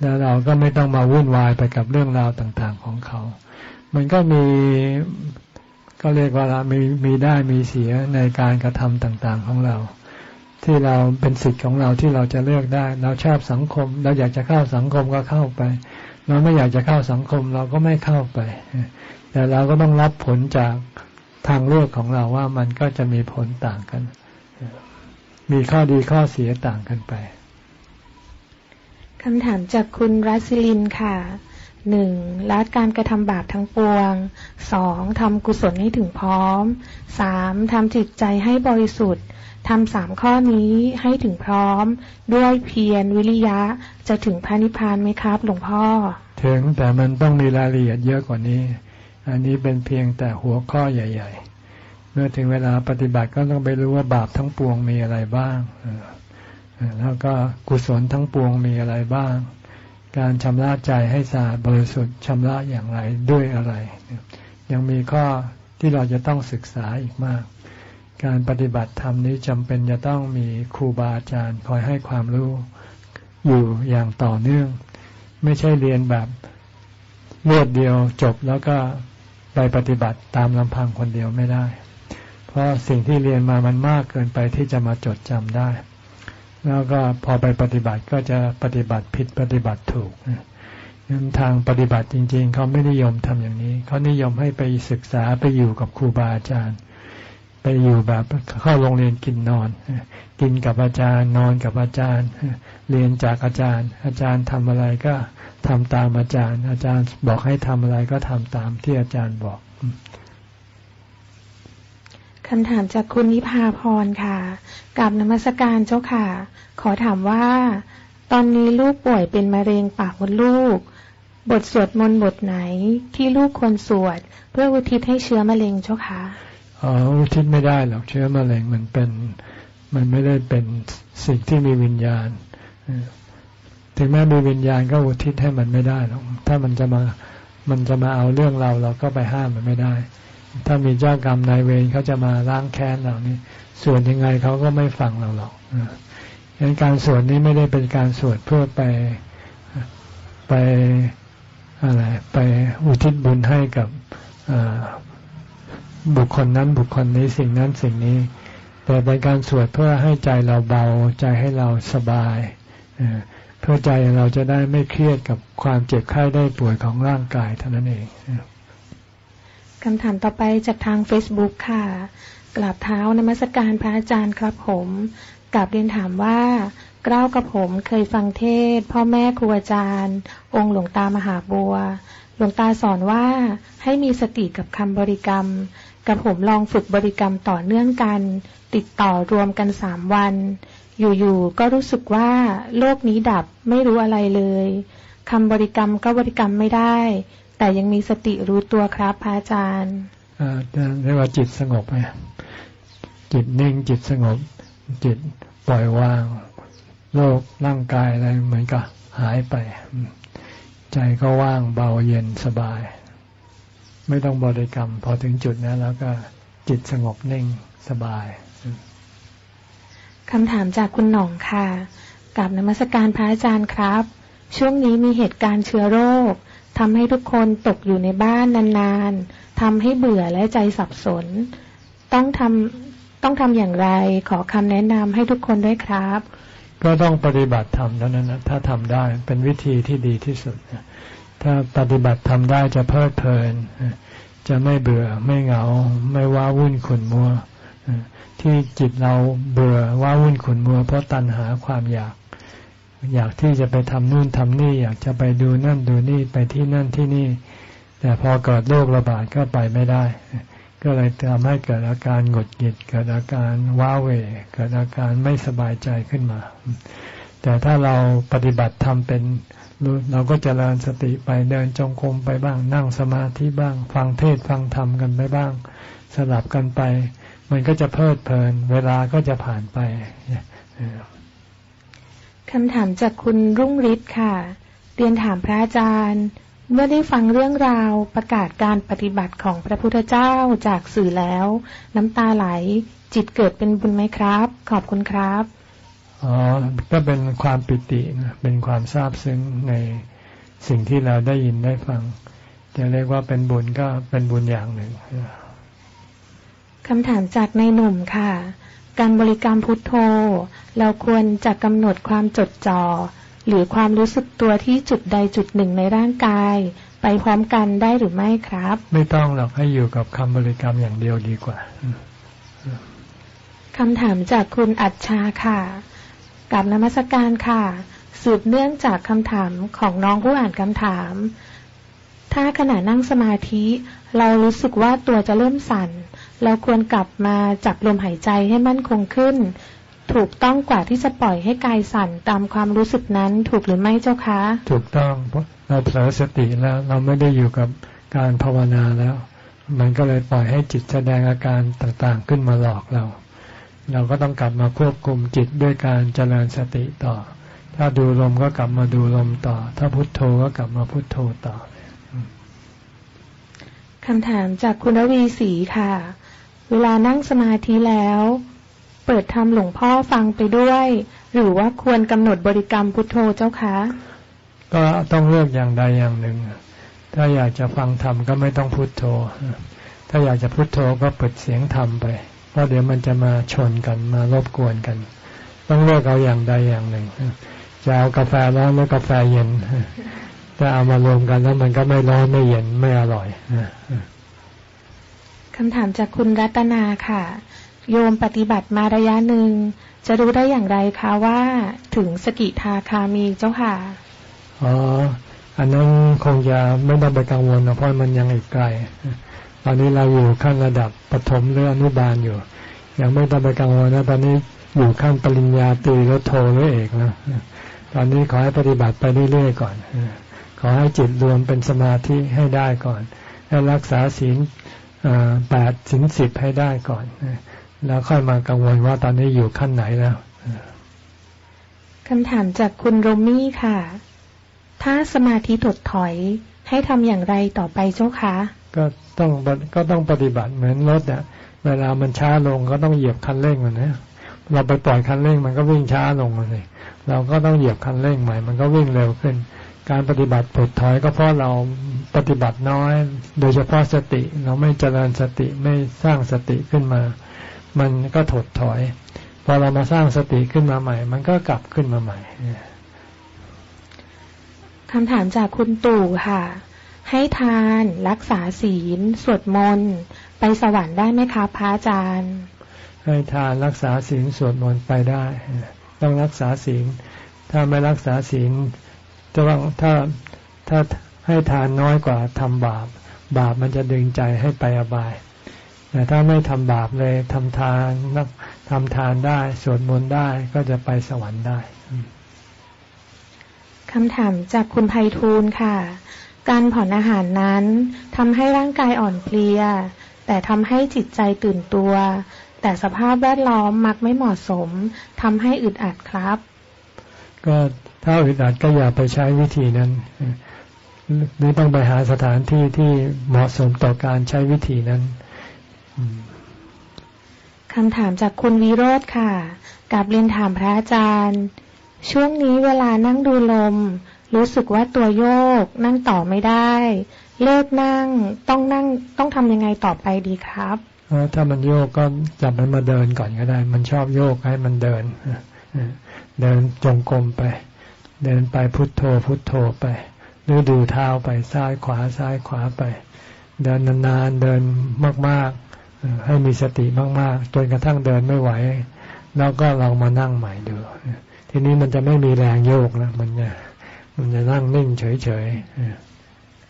แล้วเราก็ไม่ต้องมาวุ่นวายไปกับเรื่องราวต่างๆของเขา มันก็มีก็เรียกว่ามีมีได้มีเสียในการกระทำต่างๆของเรา ที่เราเป็นสิทธิ์ของเราที่เราจะเลือกได้ เราชอบสังคม เราอยากจะเข้าสังคมก็เข้าไป เราไม่อยากจะเข้าสังคมเราก็ไม่เข้าไป แต่เราก็ต้องรับผลจากทางเลือกของเราว่ามันก็จะมีผลต่างกัน มีข้อดีข้อเสียต่างกันไปคำถามจากคุณรัสลินค่ะหนึ่งละการกระทำบาปทั้งปวงสองทำกุศลให้ถึงพร้อมสามทำจิตใจให้บริสุทธิ์ ทำสามข้อนี้ให้ถึงพร้อม ด้วยเพียรวิริยะจะถึงพระนิพพานไหมครับ หลวงพ่อ ถึงแต่มันต้องมีรายละเอียดเยอะกว่านี้ อันนี้เป็นเพียงแต่หัวข้อใหญ่ ๆ เมื่อถึงเวลาปฏิบัติก็ต้องไปรู้ว่าบาปทั้งปวงมีอะไรบ้างแล้วก็กุศลทั้งปวงมีอะไรบ้าง การชำระใจให้สะอาดบริสุทธิ์ชำระอย่างไรด้วยอะไร ยังมีข้อที่เราจะต้องศึกษาอีกมาก การปฏิบัติธรรมนี้จำเป็นจะต้องมีครูบาอาจารย์คอยให้ความรู้อยู่อย่างต่อเนื่อง ไม่ใช่เรียนแบบรวดเดียวจบแล้วก็ไปปฏิบัติตามลำพังคนเดียวไม่ได้ เพราะสิ่งที่เรียนมามันมากเกินไปที่จะมาจดจำได้ แล้วก็พอไปปฏิบัติก็จะปฏิบัติผิดปฏิบัติถูกนั้นทางปฏิบัติจริง ๆ เขาไม่นิยมทำอย่างนี้ เขานิยมให้ไปศึกษาไปอยู่กับครูบาอาจารย์ ไปอยู่แบบเข้าโรงเรียนกินนอน กินกับอาจารย์นอนกับอาจารย์ เรียนจากอาจารย์ อาจารย์ทำอะไรก็ทำตามอาจารย์ อาจารย์บอกให้ทำอะไรก็ทำตามที่อาจารย์บอกคำถามจากคุณนิพาพรค่ะกับนมัสการเจ้าค่ะ ขอถามว่า ตอนนี้ลูกป่วยเป็นมะเร็งปากมดลูก บทสวดมนต์บทไหนที่ลูกควรสวด เพื่ออุทิศให้เชื้อมะเร็งเจ้าค่ะ อุทิศไม่ได้หรอกเชื้อมะเร็งมันเป็นมันไม่ได้เป็นสิ่งที่มีวิญญาณ ถึงแม้มีวิญญาณก็อุทิศให้มันไม่ได้หรอกถ้ามันจะมามันจะมาเอาเรื่องเราเราก็ไปห้ามมันไม่ได้ ถ้ามีเจ้ากรรมนายเวรเขาจะมาล้างแค้นเรานี่ส่วนยังไงเขาก็ไม่ฟังเราหรอกดังนั้นการสวดนี้ไม่ได้เป็นการสวดเพื่อไปไปอะไรไปอุทิศบุญให้กับ บุคคลนั้นบุคคลนี้สิ่งนั้นสิ่งนี้ แต่เป็นการสวดเพื่อให้ใจเราเบาใจให้เราสบาย เพื่อใจเราจะได้ไม่เครียดกับความเจ็บไข้ได้ป่วยของร่างกายเท่านั้นเองคำถามต่อไปจากทาง Facebook ค่ะ กราบเท้านมัสการพระอาจารย์ครับผมกราบเรียนถามว่าเกล้ากับผมเคยฟังเทศ พ่อแม่ครูอาจารย์ องค์หลวงตามหาบัว หลวงตาสอนว่าให้มีสติกับคำบริกรรม กับผมลองฝึกบริกรรมต่อเนื่องกัน ติดต่อรวมกันสามวัน อยู่ๆก็รู้สึกว่า โลกนี้ดับไม่รู้อะไรเลยคำบริกรรมก็บริกรรมไม่ได้ แต่ยังมีสติรู้ตัวครับพระอาจารย์เรียกว่าจิตสงบไงจิตนิ่งจิตสงบ จิตปล่อยวาง โลกร่างกายอะไรเหมือนกับหายไป ใจก็ว่างเบาเย็นสบาย ไม่ต้องบริกรรม พอถึงจุดนั้นแล้วก็จิตสงบนิ่งสบายคำถามจากคุณหน่องค่ะกับนมัสการพระอาจารย์ครับ ช่วงนี้มีเหตุการณ์เชื้อโรคทำให้ทุกคนตกอยู่ในบ้านนานๆทำให้เบื่อและใจสับสน ต้องทำต้องทำอย่างไรขอคำแนะนำให้ทุกคนด้วยครับ ก็ต้องปฏิบัติธรรมเท่านั้นนะถ้าทำได้เป็นวิธีที่ดีที่สุด ถ้าปฏิบัติทำได้จะเพลิดเพลิน จะไม่เบื่อไม่เหงา ไม่ว้าวุ่นขุนมัวที่จิตเราเบื่อว่าวุ่นขุนมัว เพราะตัณหาความอยาก อยากที่จะไปทำนู่นทำนี่ อยากจะไปดูนั่นดูนี่ไปที่นั่นที่นี่ แต่พอเกิดโรคระบาดก็ไปไม่ได้ ก็เลยทำให้เกิดอาการหงุดหงิดเกิดอาการว้าเหวเกิดอาการไม่สบายใจขึ้นมา แต่ถ้าเราปฏิบัติทำเป็น เราก็จเจริญสติไปเดินจงกรมไปบ้าง นั่งสมาธิบ้าง ฟังเทศฟังธรรมกันไปบ้าง สลับกันไป มันก็จะเพลิดเพลิน เวลาก็จะผ่านไปคำถามจากคุณรุ่งฤทธิ์ค่ะ เรียนถามพระอาจารย์ เมื่อได้ฟังเรื่องราวประกาศการปฏิบัติของพระพุทธเจ้าจากสื่อแล้ว น้ำตาไหล จิตเกิดเป็นบุญไหมครับ ขอบคุณครับ อ๋อก็เป็นความปิติเป็นความซาบซึ้งในสิ่งที่เราได้ยินได้ฟัง จะเรียกว่าเป็นบุญก็เป็นบุญอย่างหนึ่งคำถามจากในหนุ่มค่ะ การบริกรรมพุทโธ เราควรจะกำหนดความจดจอ่อหรือความรู้สึกตัวที่จุดใดจุดหนึ่งในร่างกาย ไปพร้อมกันได้หรือไม่ครับ ไม่ต้องหรอกให้อยู่กับคำบริกรรมอย่างเดียวดีกว่าคำถามจากคุณอัจฉาค่ะ กับนมัสการค่ะ สืบเนื่องจากคำถามของน้องผู้อ่านคำถาม ถ้าขณะนั่งสมาธิ เรารู้สึกว่าตัวจะเริ่มสั่น เราควรกลับมาจับลมหายใจให้มั่นคงขึ้น ถูกต้องกว่าที่จะปล่อยให้กายสั่นตามความรู้สึกนั้นถูกหรือไม่เจ้าคะ ถูกต้องเพราะเราเผลอสติแล้วเราไม่ได้อยู่กับการภาวนาแล้ว มันก็เลยปล่อยให้จิตแสดงอาการต่างๆขึ้นมาหลอกเรา เราก็ต้องกลับมาควบคุมจิตด้วยการเจริญสติต่อ ถ้าดูลมก็กลับมาดูลมต่อ ถ้าพุโทโธก็กลับมาพุโทโธต่อคำถามจากคุณวีศรีค่ะ เวลานั่งสมาธิแล้ว เปิดทำหลวงพ่อฟังไปด้วย หรือว่าควรกำหนดบริกรรมพุทโธเจ้าคะ ก็ต้องเลือกอย่างใดอย่างหนึ่ง ถ้าอยากจะฟังธรรมก็ไม่ต้องพุทโธ ถ้าอยากจะพุทโธก็เปิดเสียงธรรมไป เพราะเดี๋ยวมันจะมาชนกันมารบกวนกัน ต้องเลือกเอาอย่างใดอย่างหนึ่งจะเอากาแฟร้อนหรือกาแฟเย็นถ้าเอามารวมกันแล้วมันก็ไม่ร้อนไม่เย็นไม่อร่อยคำถามจากคุณรัตนาค่ะ โยมปฏิบัติมาระยะหนึ่งจะรู้ได้อย่างไรคะว่าถึงสกิทาคามีเจ้าค่ะอ๋ออันนั้นคงจะไม่ต้องไปกังวลนะเพราะมันยังอีกไกล ตอนนี้เราอยู่ขั้นระดับปฐมหรืออนุบาลอยู่ ยังไม่ต้องไปกังวลนะตอนนี้อยู่ขั้นปริญญาตรีแล้วโทหรือเอกนะตอนนี้ขอให้ปฏิบัติไปเรื่อยๆก่อน ขอให้จิตรวมเป็นสมาธิให้ได้ก่อนให้รักษาศีลแปดสินสิบให้ได้ก่อน แล้วค่อยมากังวลว่าตอนนี้อยู่ขั้นไหนแล้วคำถามจากคุณโรมี่ค่ะ ถ้าสมาธิถดถอยให้ทำอย่างไรต่อไปเจ้าคะ ก็ ต้องก็ต้องปฏิบัติเหมือนรถอะเวลามันช้าลงก็ต้องเหยียบคันเร่งมันนะเราไปปล่อยคันเร่งมันก็วิ่งช้าลงเลยเราก็ต้องเหยียบคันเร่งใหม่ มันก็วิ่งเร็วขึ้น การปฏิบัติถดถอยก็เพราะเราปฏิบัติน้อย โดยเฉพาะสติ เราไม่เจริญสติไม่สร้างสติขึ้นมา มันก็ถดถอย พอเรามาสร้างสติขึ้นมาใหม่ มันก็กลับขึ้นมาใหม่คำถามจากคุณตู่ค่ะ ให้ทานรักษาศีล สวดมนต์ไปสวรรค์ได้ไหมคะพระอาจารย์ ให้ทานรักษาศีลสวดมนต์ไปได้ ต้องรักษาศีล ถ้าไม่รักษาศีลจะว่าถ้าถ้าให้ทานน้อยกว่าทำบาป บาปมันจะดึงใจให้ไปอบาย แต่ถ้าไม่ทำบาปเลยทำทานนักทำทานได้สวดมนต์ได้ก็จะไปสวรรค์ได้คำถามจากคุณไพฑูรย์ค่ะ การผ่อนอาหารนั้นทำให้ร่างกายอ่อนเพลีย แต่ทำให้จิตใจตื่นตัว แต่สภาพแวดล้อมมักไม่เหมาะสมทำให้อึดอัดครับ ก็ถ้าอึดอัดก็อย่าไปใช้วิธีนั้นหรือต้องไปหาสถานที่ที่เหมาะสมต่อการใช้วิธีนั้นคำถามจากคุณวิโรธค่ะกับเรียนถามพระอาจารย์ ช่วงนี้เวลานั่งดูลม รู้สึกว่าตัวโยกนั่งต่อไม่ได้ เลิกนั่งต้องนั่งต้องทำยังไงต่อไปดีครับถ้ามันโยกก็จับมันมาเดินก่อนก็ได้ มันชอบโยกให้มันเดินเดินจงกรมไป เดินไปพุทโธพุทโธไปหรือดูเท้าไปซ้ายขวาซ้ายขวาไป เดินนานๆเดินมากๆให้มีสติมากๆจนกระทั่งเดินไม่ไหว แล้วก็ลองมานั่งใหม่ดูทีนี้มันจะไม่มีแรงโยกแล้วมันจะ มันจะนั่งนิ่งเฉย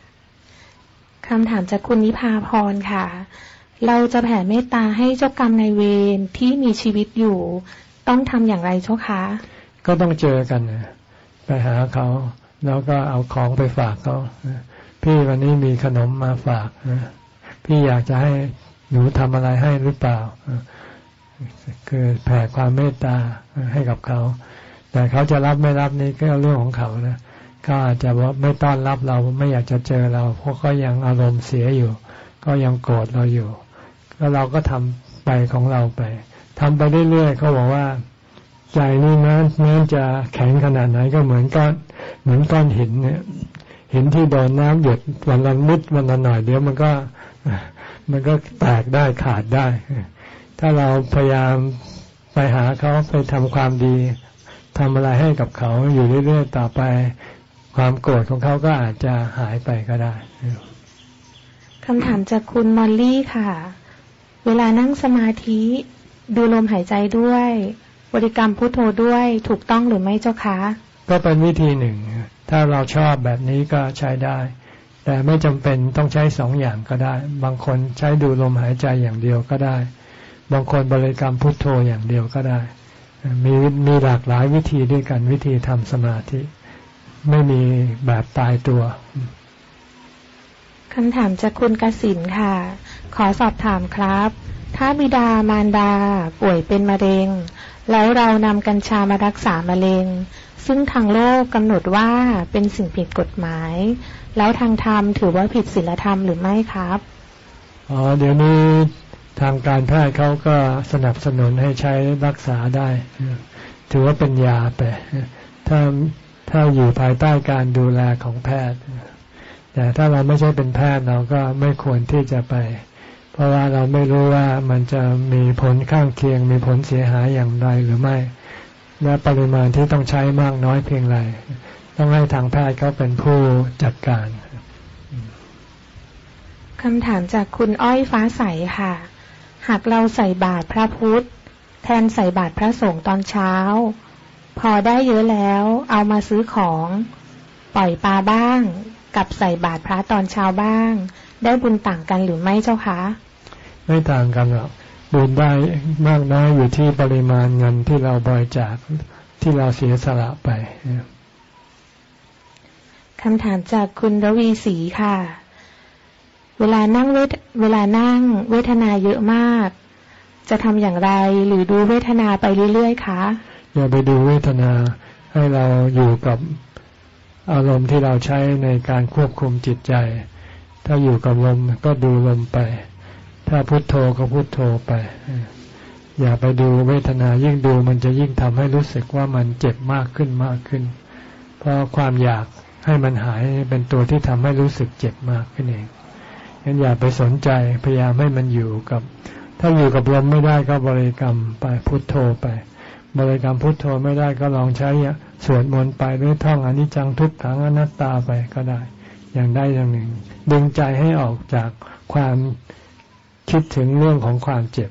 ๆคำถามจากคุณนิพาพรค่ะ เราจะแผ่เมตตาให้เจ้ากรรมนายเวรที่มีชีวิตอยู่ ต้องทำอย่างไรเจ้าคะ ก็ต้องเจอกันไปหาเขา แล้วก็เอาของไปฝากเขาพี่วันนี้มีขนมมาฝากพี่อยากจะให้หนูทำอะไรให้หรือเปล่าคือแผ่ความเมตตาให้กับเขา แต่เขาจะรับไม่รับนี่ก็เรื่องของเขานะ ก็อาจจะว่าไม่ต้อนรับเราไม่อยากจะเจอเราเพราะก็ยังอารมณ์เสียอยู่ ก็ยังโกรธเราอยู่ แล้วเราก็ทำไปของเราไปทำไปเรื่อยๆเขาบอกว่า ใจนี่นะแม้จะแข็งขนาดไหนก็เหมือนก้อนเหมือนก้อนหินเนี่ยหินที่โดนน้ำหยดวันละนิดวันละหน่อยเดี๋ยวมันก็มันก็แตกได้ขาดได้ ถ้าเราพยายามไปหาเขาไปทำความดีทำอะไรให้กับเขาอยู่เรื่อยๆต่อไป ความโกรธของเขาก็อาจจะหายไปก็ได้คำถามจากคุณมอลลี่ค่ะ เวลานั่งสมาธิดูลมหายใจด้วย บริกรรมพุทโธด้วยถูกต้องหรือไม่เจ้าคะ ก็เป็นวิธีหนึ่ง ถ้าเราชอบแบบนี้ก็ใช้ได้ แต่ไม่จำเป็นต้องใช้สองอย่างก็ได้ บางคนใช้ดูลมหายใจอย่างเดียวก็ได้ บางคนบริกรรมพุทโธอย่างเดียวก็ได้ มีมีหลากหลายวิธีด้วยกันวิธีทำสมาธิ ไม่มีแบบตายตัวคำถามจากคุณกสินค่ะ ขอสอบถามครับ ถ้าบิดามารดาป่วยเป็นมะเร็ง แล้วเรานำกัญชามารักษามะเร็ง ซึ่งทางโลกกำหนดว่าเป็นสิ่งผิดกฎหมาย แล้วทางธรรมถือว่าผิดศีลธรรมหรือไม่ครับ อ๋อ เดี๋ยวนี้ทางการแพทย์เขาก็สนับสนุนให้ใช้รักษาได้ ถือว่าเป็นยาไป ถ้า ถ้าอยู่ภายใต้การดูแลของแพทย์ แต่ถ้าเราไม่ใช่เป็นแพทย์เราก็ไม่ควรที่จะไป เพราะว่าเราไม่รู้ว่ามันจะมีผลข้างเคียง มีผลเสียหายอย่างไรหรือไม่ และปริมาณที่ต้องใช้มากน้อยเพียงไร ต้องให้ทางแพทย์เขาเป็นผู้จัดการคำถามจากคุณอ้อยฟ้าใสค่ะ หากเราใส่บาตรพระพุทธ แทนใส่บาตรพระสงฆ์ตอนเช้า พอได้เยอะแล้ว เอามาซื้อของ ปล่อยปลาบ้างกับใส่บาตรพระตอนเช้าบ้าง ได้บุญต่างกันหรือไม่เจ้าคะ ไม่ต่างกันหรอกบุญได้มากน้อยอยู่ที่ปริมาณเงินที่เราบริจาคที่เราเสียสละไปคำถามจากคุณรวีศรีค่ะ เวลานั่งเวทเวลานั่งเวทนาเยอะมาก จะทำอย่างไรหรือดูเวทนาไปเรื่อยๆคะ อย่าไปดูเวทนาให้เราอยู่กับอารมณ์ที่เราใช้ในการควบคุมจิตใจ ถ้าอยู่กับลมก็ดูลมไป ถ้าพุโทโธก็พุโทโธไป อย่าไปดูเวทนายิ่งดูมันจะยิ่งทำให้รู้สึกว่ามันเจ็บมากขึ้นมากขึ้น เพราะความอยากให้มันหายเป็นตัวที่ทำให้รู้สึกเจ็บมากขึ้นเองงั้นอย่าไปสนใจพยายามให้มันอยู่กับ ถ้าอยู่กับลมไม่ได้ก็บริกรรมไปพุโทโธไป บริกรรมพุทโธไม่ได้ก็ลองใช้สวดมนต์ไปหรือท่องอนิจจังทุกขังอนัตตาไปก็ได้ อย่างได้อย่างหนึ่ง ดึงใจให้ออกจากความคิดถึงเรื่องของความเจ็บ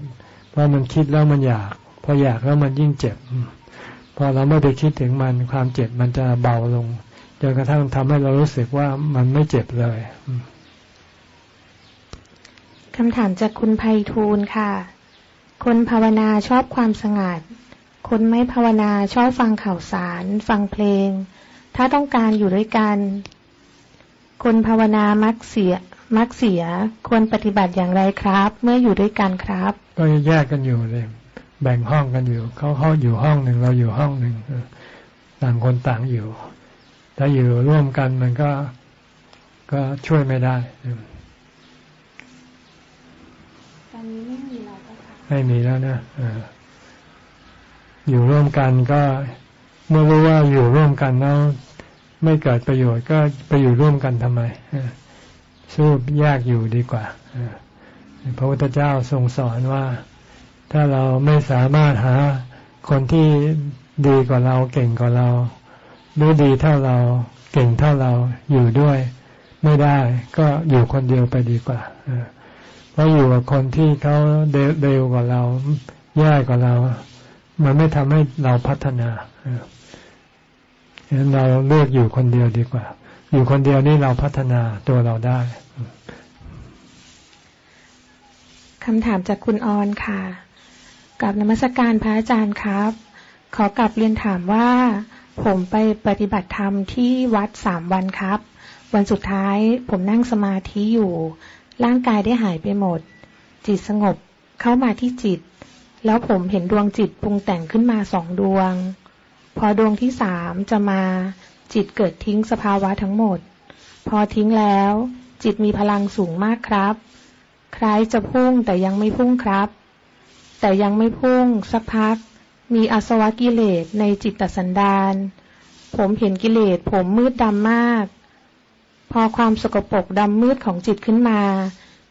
เพราะมันคิดแล้วมันอยาก พออยากแล้วมันยิ่งเจ็บ พอเราไม่ไปคิดถึงมันความเจ็บมันจะเบาลงจนกระทั่งทำให้เรารู้สึกว่ามันไม่เจ็บเลยคำถามจากคุณไพฑูรย์ค่ะ คนภาวนาชอบความสงัด คนไม่ภาวนาชอบฟังข่าวสาร ฟังเพลง ถ้าต้องการอยู่ด้วยกัน คนภาวนามักเสียมักเสียควรปฏิบัติอย่างไรครับ เมื่ออยู่ด้วยกันครับ ก็แยกกันอยู่เลยแบ่งห้องกันอยู่ เขาเขาอยู่ห้องหนึ่งเราอยู่ห้องหนึ่งต่างคนต่างอยู่ ถ้าอยู่ร่วมกันมันก็ก็ช่วยไม่ได้ตอนนี้ไม่มีแล้วค่ะไม่มีแล้วนะอ อยู่ร่วมกันก็เมื่อรู้ว่าอยู่ร่วมกันแล้วไม่เกิดประโยชน์ก็ไปอยู่ร่วมกันทำไมสู้แยกอยู่ดีกว่าพระพุทธเจ้าทรงสอนว่า ถ้าเราไม่สามารถหาคนที่ดีกว่าเราเก่งกว่าเราหรือดีเท่าเราเก่งเท่าเราอยู่ด้วย ไม่ได้ก็อยู่คนเดียวไปดีกว่าเพราะอยู่กับคนที่เขาเร็วกว่าเราแย่กว่าเรา มันไม่ทำให้เราพัฒนาฉะนั้นเราเลือกอยู่คนเดียวดีกว่า อยู่คนเดียวนี่เราพัฒนาตัวเราได้คำถามจากคุณออนค่ะกับนมัสการพระอาจารย์ครับ ขอกลับเรียนถามว่า ผมไปปฏิบัติธรรมที่วัดสามวันครับ วันสุดท้ายผมนั่งสมาธิอยู่ ร่างกายได้หายไปหมด จิตสงบเข้ามาที่จิต แล้วผมเห็นดวงจิตปรุงแต่งขึ้นมาสองดวง พอดวงที่สามจะมาจิตเกิดทิ้งสภาวะทั้งหมด พอทิ้งแล้ว จิตมีพลังสูงมากครับ คล้ายจะพุ่งแต่ยังไม่พุ่งครับ แต่ยังไม่พุ่งสักพัก มีอสวกิเลสในจิตตสันดานผมเห็นกิเลสผมมืดดำมาก พอความสกปรกดำมืดของจิตขึ้นมา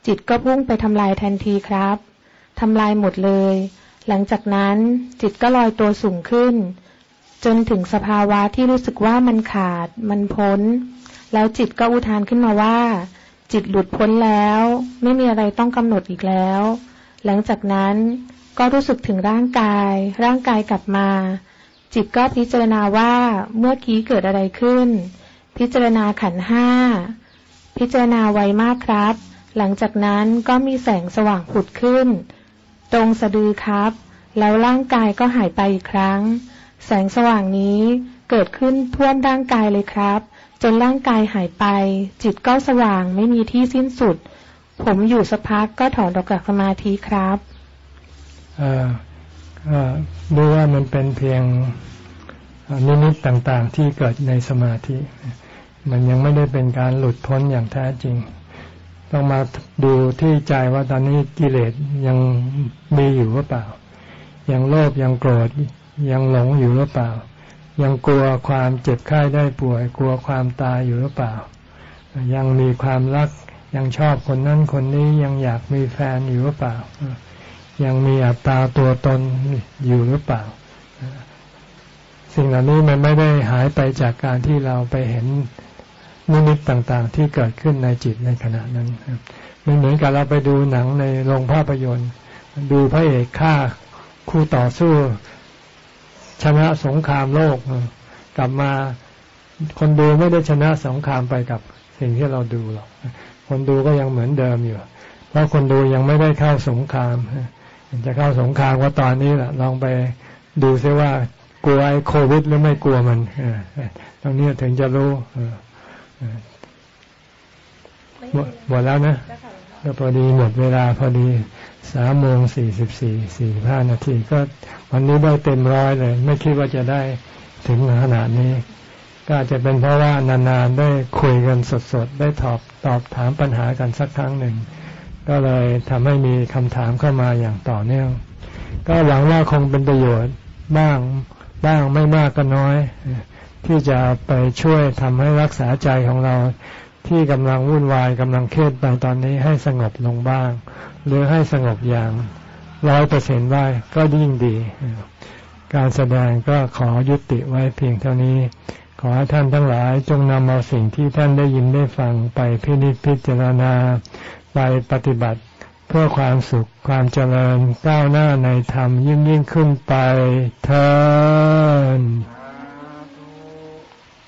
จิตก็พุ่งไปทำลายทันทีครับ ทำลายหมดเลย หลังจากนั้นจิตก็ลอยตัวสูงขึ้น จนถึงสภาวะที่รู้สึกว่ามันขาด มันพ้น แล้วจิตก็อุทานขึ้นมาว่า จิตหลุดพ้นแล้ว ไม่มีอะไรต้องกำหนดอีกแล้ว หลังจากนั้นก็รู้สึกถึงร่างกาย ร่างกายกลับมา จิตก็พิจารณาว่าเมื่อกี้เกิดอะไรขึ้น พิจารณาขันห้า พิจารณาไวมากครับ หลังจากนั้นก็มีแสงสว่างผุดขึ้น ตรงสะดือครับ แล้วร่างกายก็หายไปอีกครั้ง แสงสว่างนี้เกิดขึ้นท่วมร่างกายเลยครับ จนร่างกายหายไป จิตก็สว่างไม่มีที่สิ้นสุด ผมอยู่สักพักก็ถอนออกจากสมาธิครับดูว่ามันเป็นเพียงนิมิตต่างๆ ที่เกิดในสมาธิ มันยังไม่ได้เป็นการหลุดพ้นอย่างแท้จริง ต้องมาดูที่ใจว่าตอนนี้กิเลสยังมีอยู่หรือเปล่า ยังโลภยังโกรธยังหลงอยู่หรือเปล่า ยังกลัวความเจ็บไข้ได้ป่วย กลัวความตายอยู่หรือเปล่า ยังมีความรักยังชอบคนนั้นคนนี้ยังอยากมีแฟนอยู่หรือเปล่า ยังมีอัตตาตัวตนอยู่หรือเปล่า สิ่งเหล่านี้มันไม่ได้หายไปจากการที่เราไปเห็น นิมิตต่างๆ ที่เกิดขึ้นในจิตในขณะนั้นมันเหมือนกับเราไปดูหนังในโรงภาพยนตร์ ดูพระเอกฆ่าคู่ต่อสู้ชนะสงครามโลก กลับมาคนดูไม่ได้ชนะสงครามไปกับสิ่งที่เราดูหรอก คนดูก็ยังเหมือนเดิมอยู่ เพราะคนดูยังไม่ได้เข้าสงครามจะเข้าสงครามก็ตอนนี้แหละลองไปดูซิว่ากลัวไอ้โควิดหรือไม่กลัวมันตรงนี้ถึงจะรู้ หมดแล้วนะก็พอดีหมดเวลาพอดีสามโมงสี่สิบสี่สี่ห้านาทีก็วันนี้ได้เต็มร้อยเลย ไม่คิดว่าจะได้ถึงขนาดนี้ ก็อาจจะเป็นเพราะว่านานๆได้คุยกันสดๆ ได้ตอบตอบถามปัญหากันสักครั้งหนึ่ง ก็เลยทำให้มีคำถามเข้ามาอย่างต่อเนื่อง ก็หวังว่าคงเป็นประโยชน์บ้างบ้างไม่มากก็น้อย ที่จะไปช่วยทำให้รักษาใจของเราที่กำลังวุ่นวายกำลังเครียดไปตอนนี้ให้สงบลงบ้าง หรือให้สงบอย่างร้อยเปอร์เซ็นต์ได้ก็ยิ่งดี การแสดงก็ขอยุติไว้เพียงเท่านี้ ขอให้ท่านทั้งหลายจงนำเอาสิ่งที่ท่านได้ยินได้ฟังไปพินิจพิจารณา ไปปฏิบัติเพื่อความสุขความเจริญก้าวหน้าในธรรมยิ่งยิ่งขึ้นไปเถิด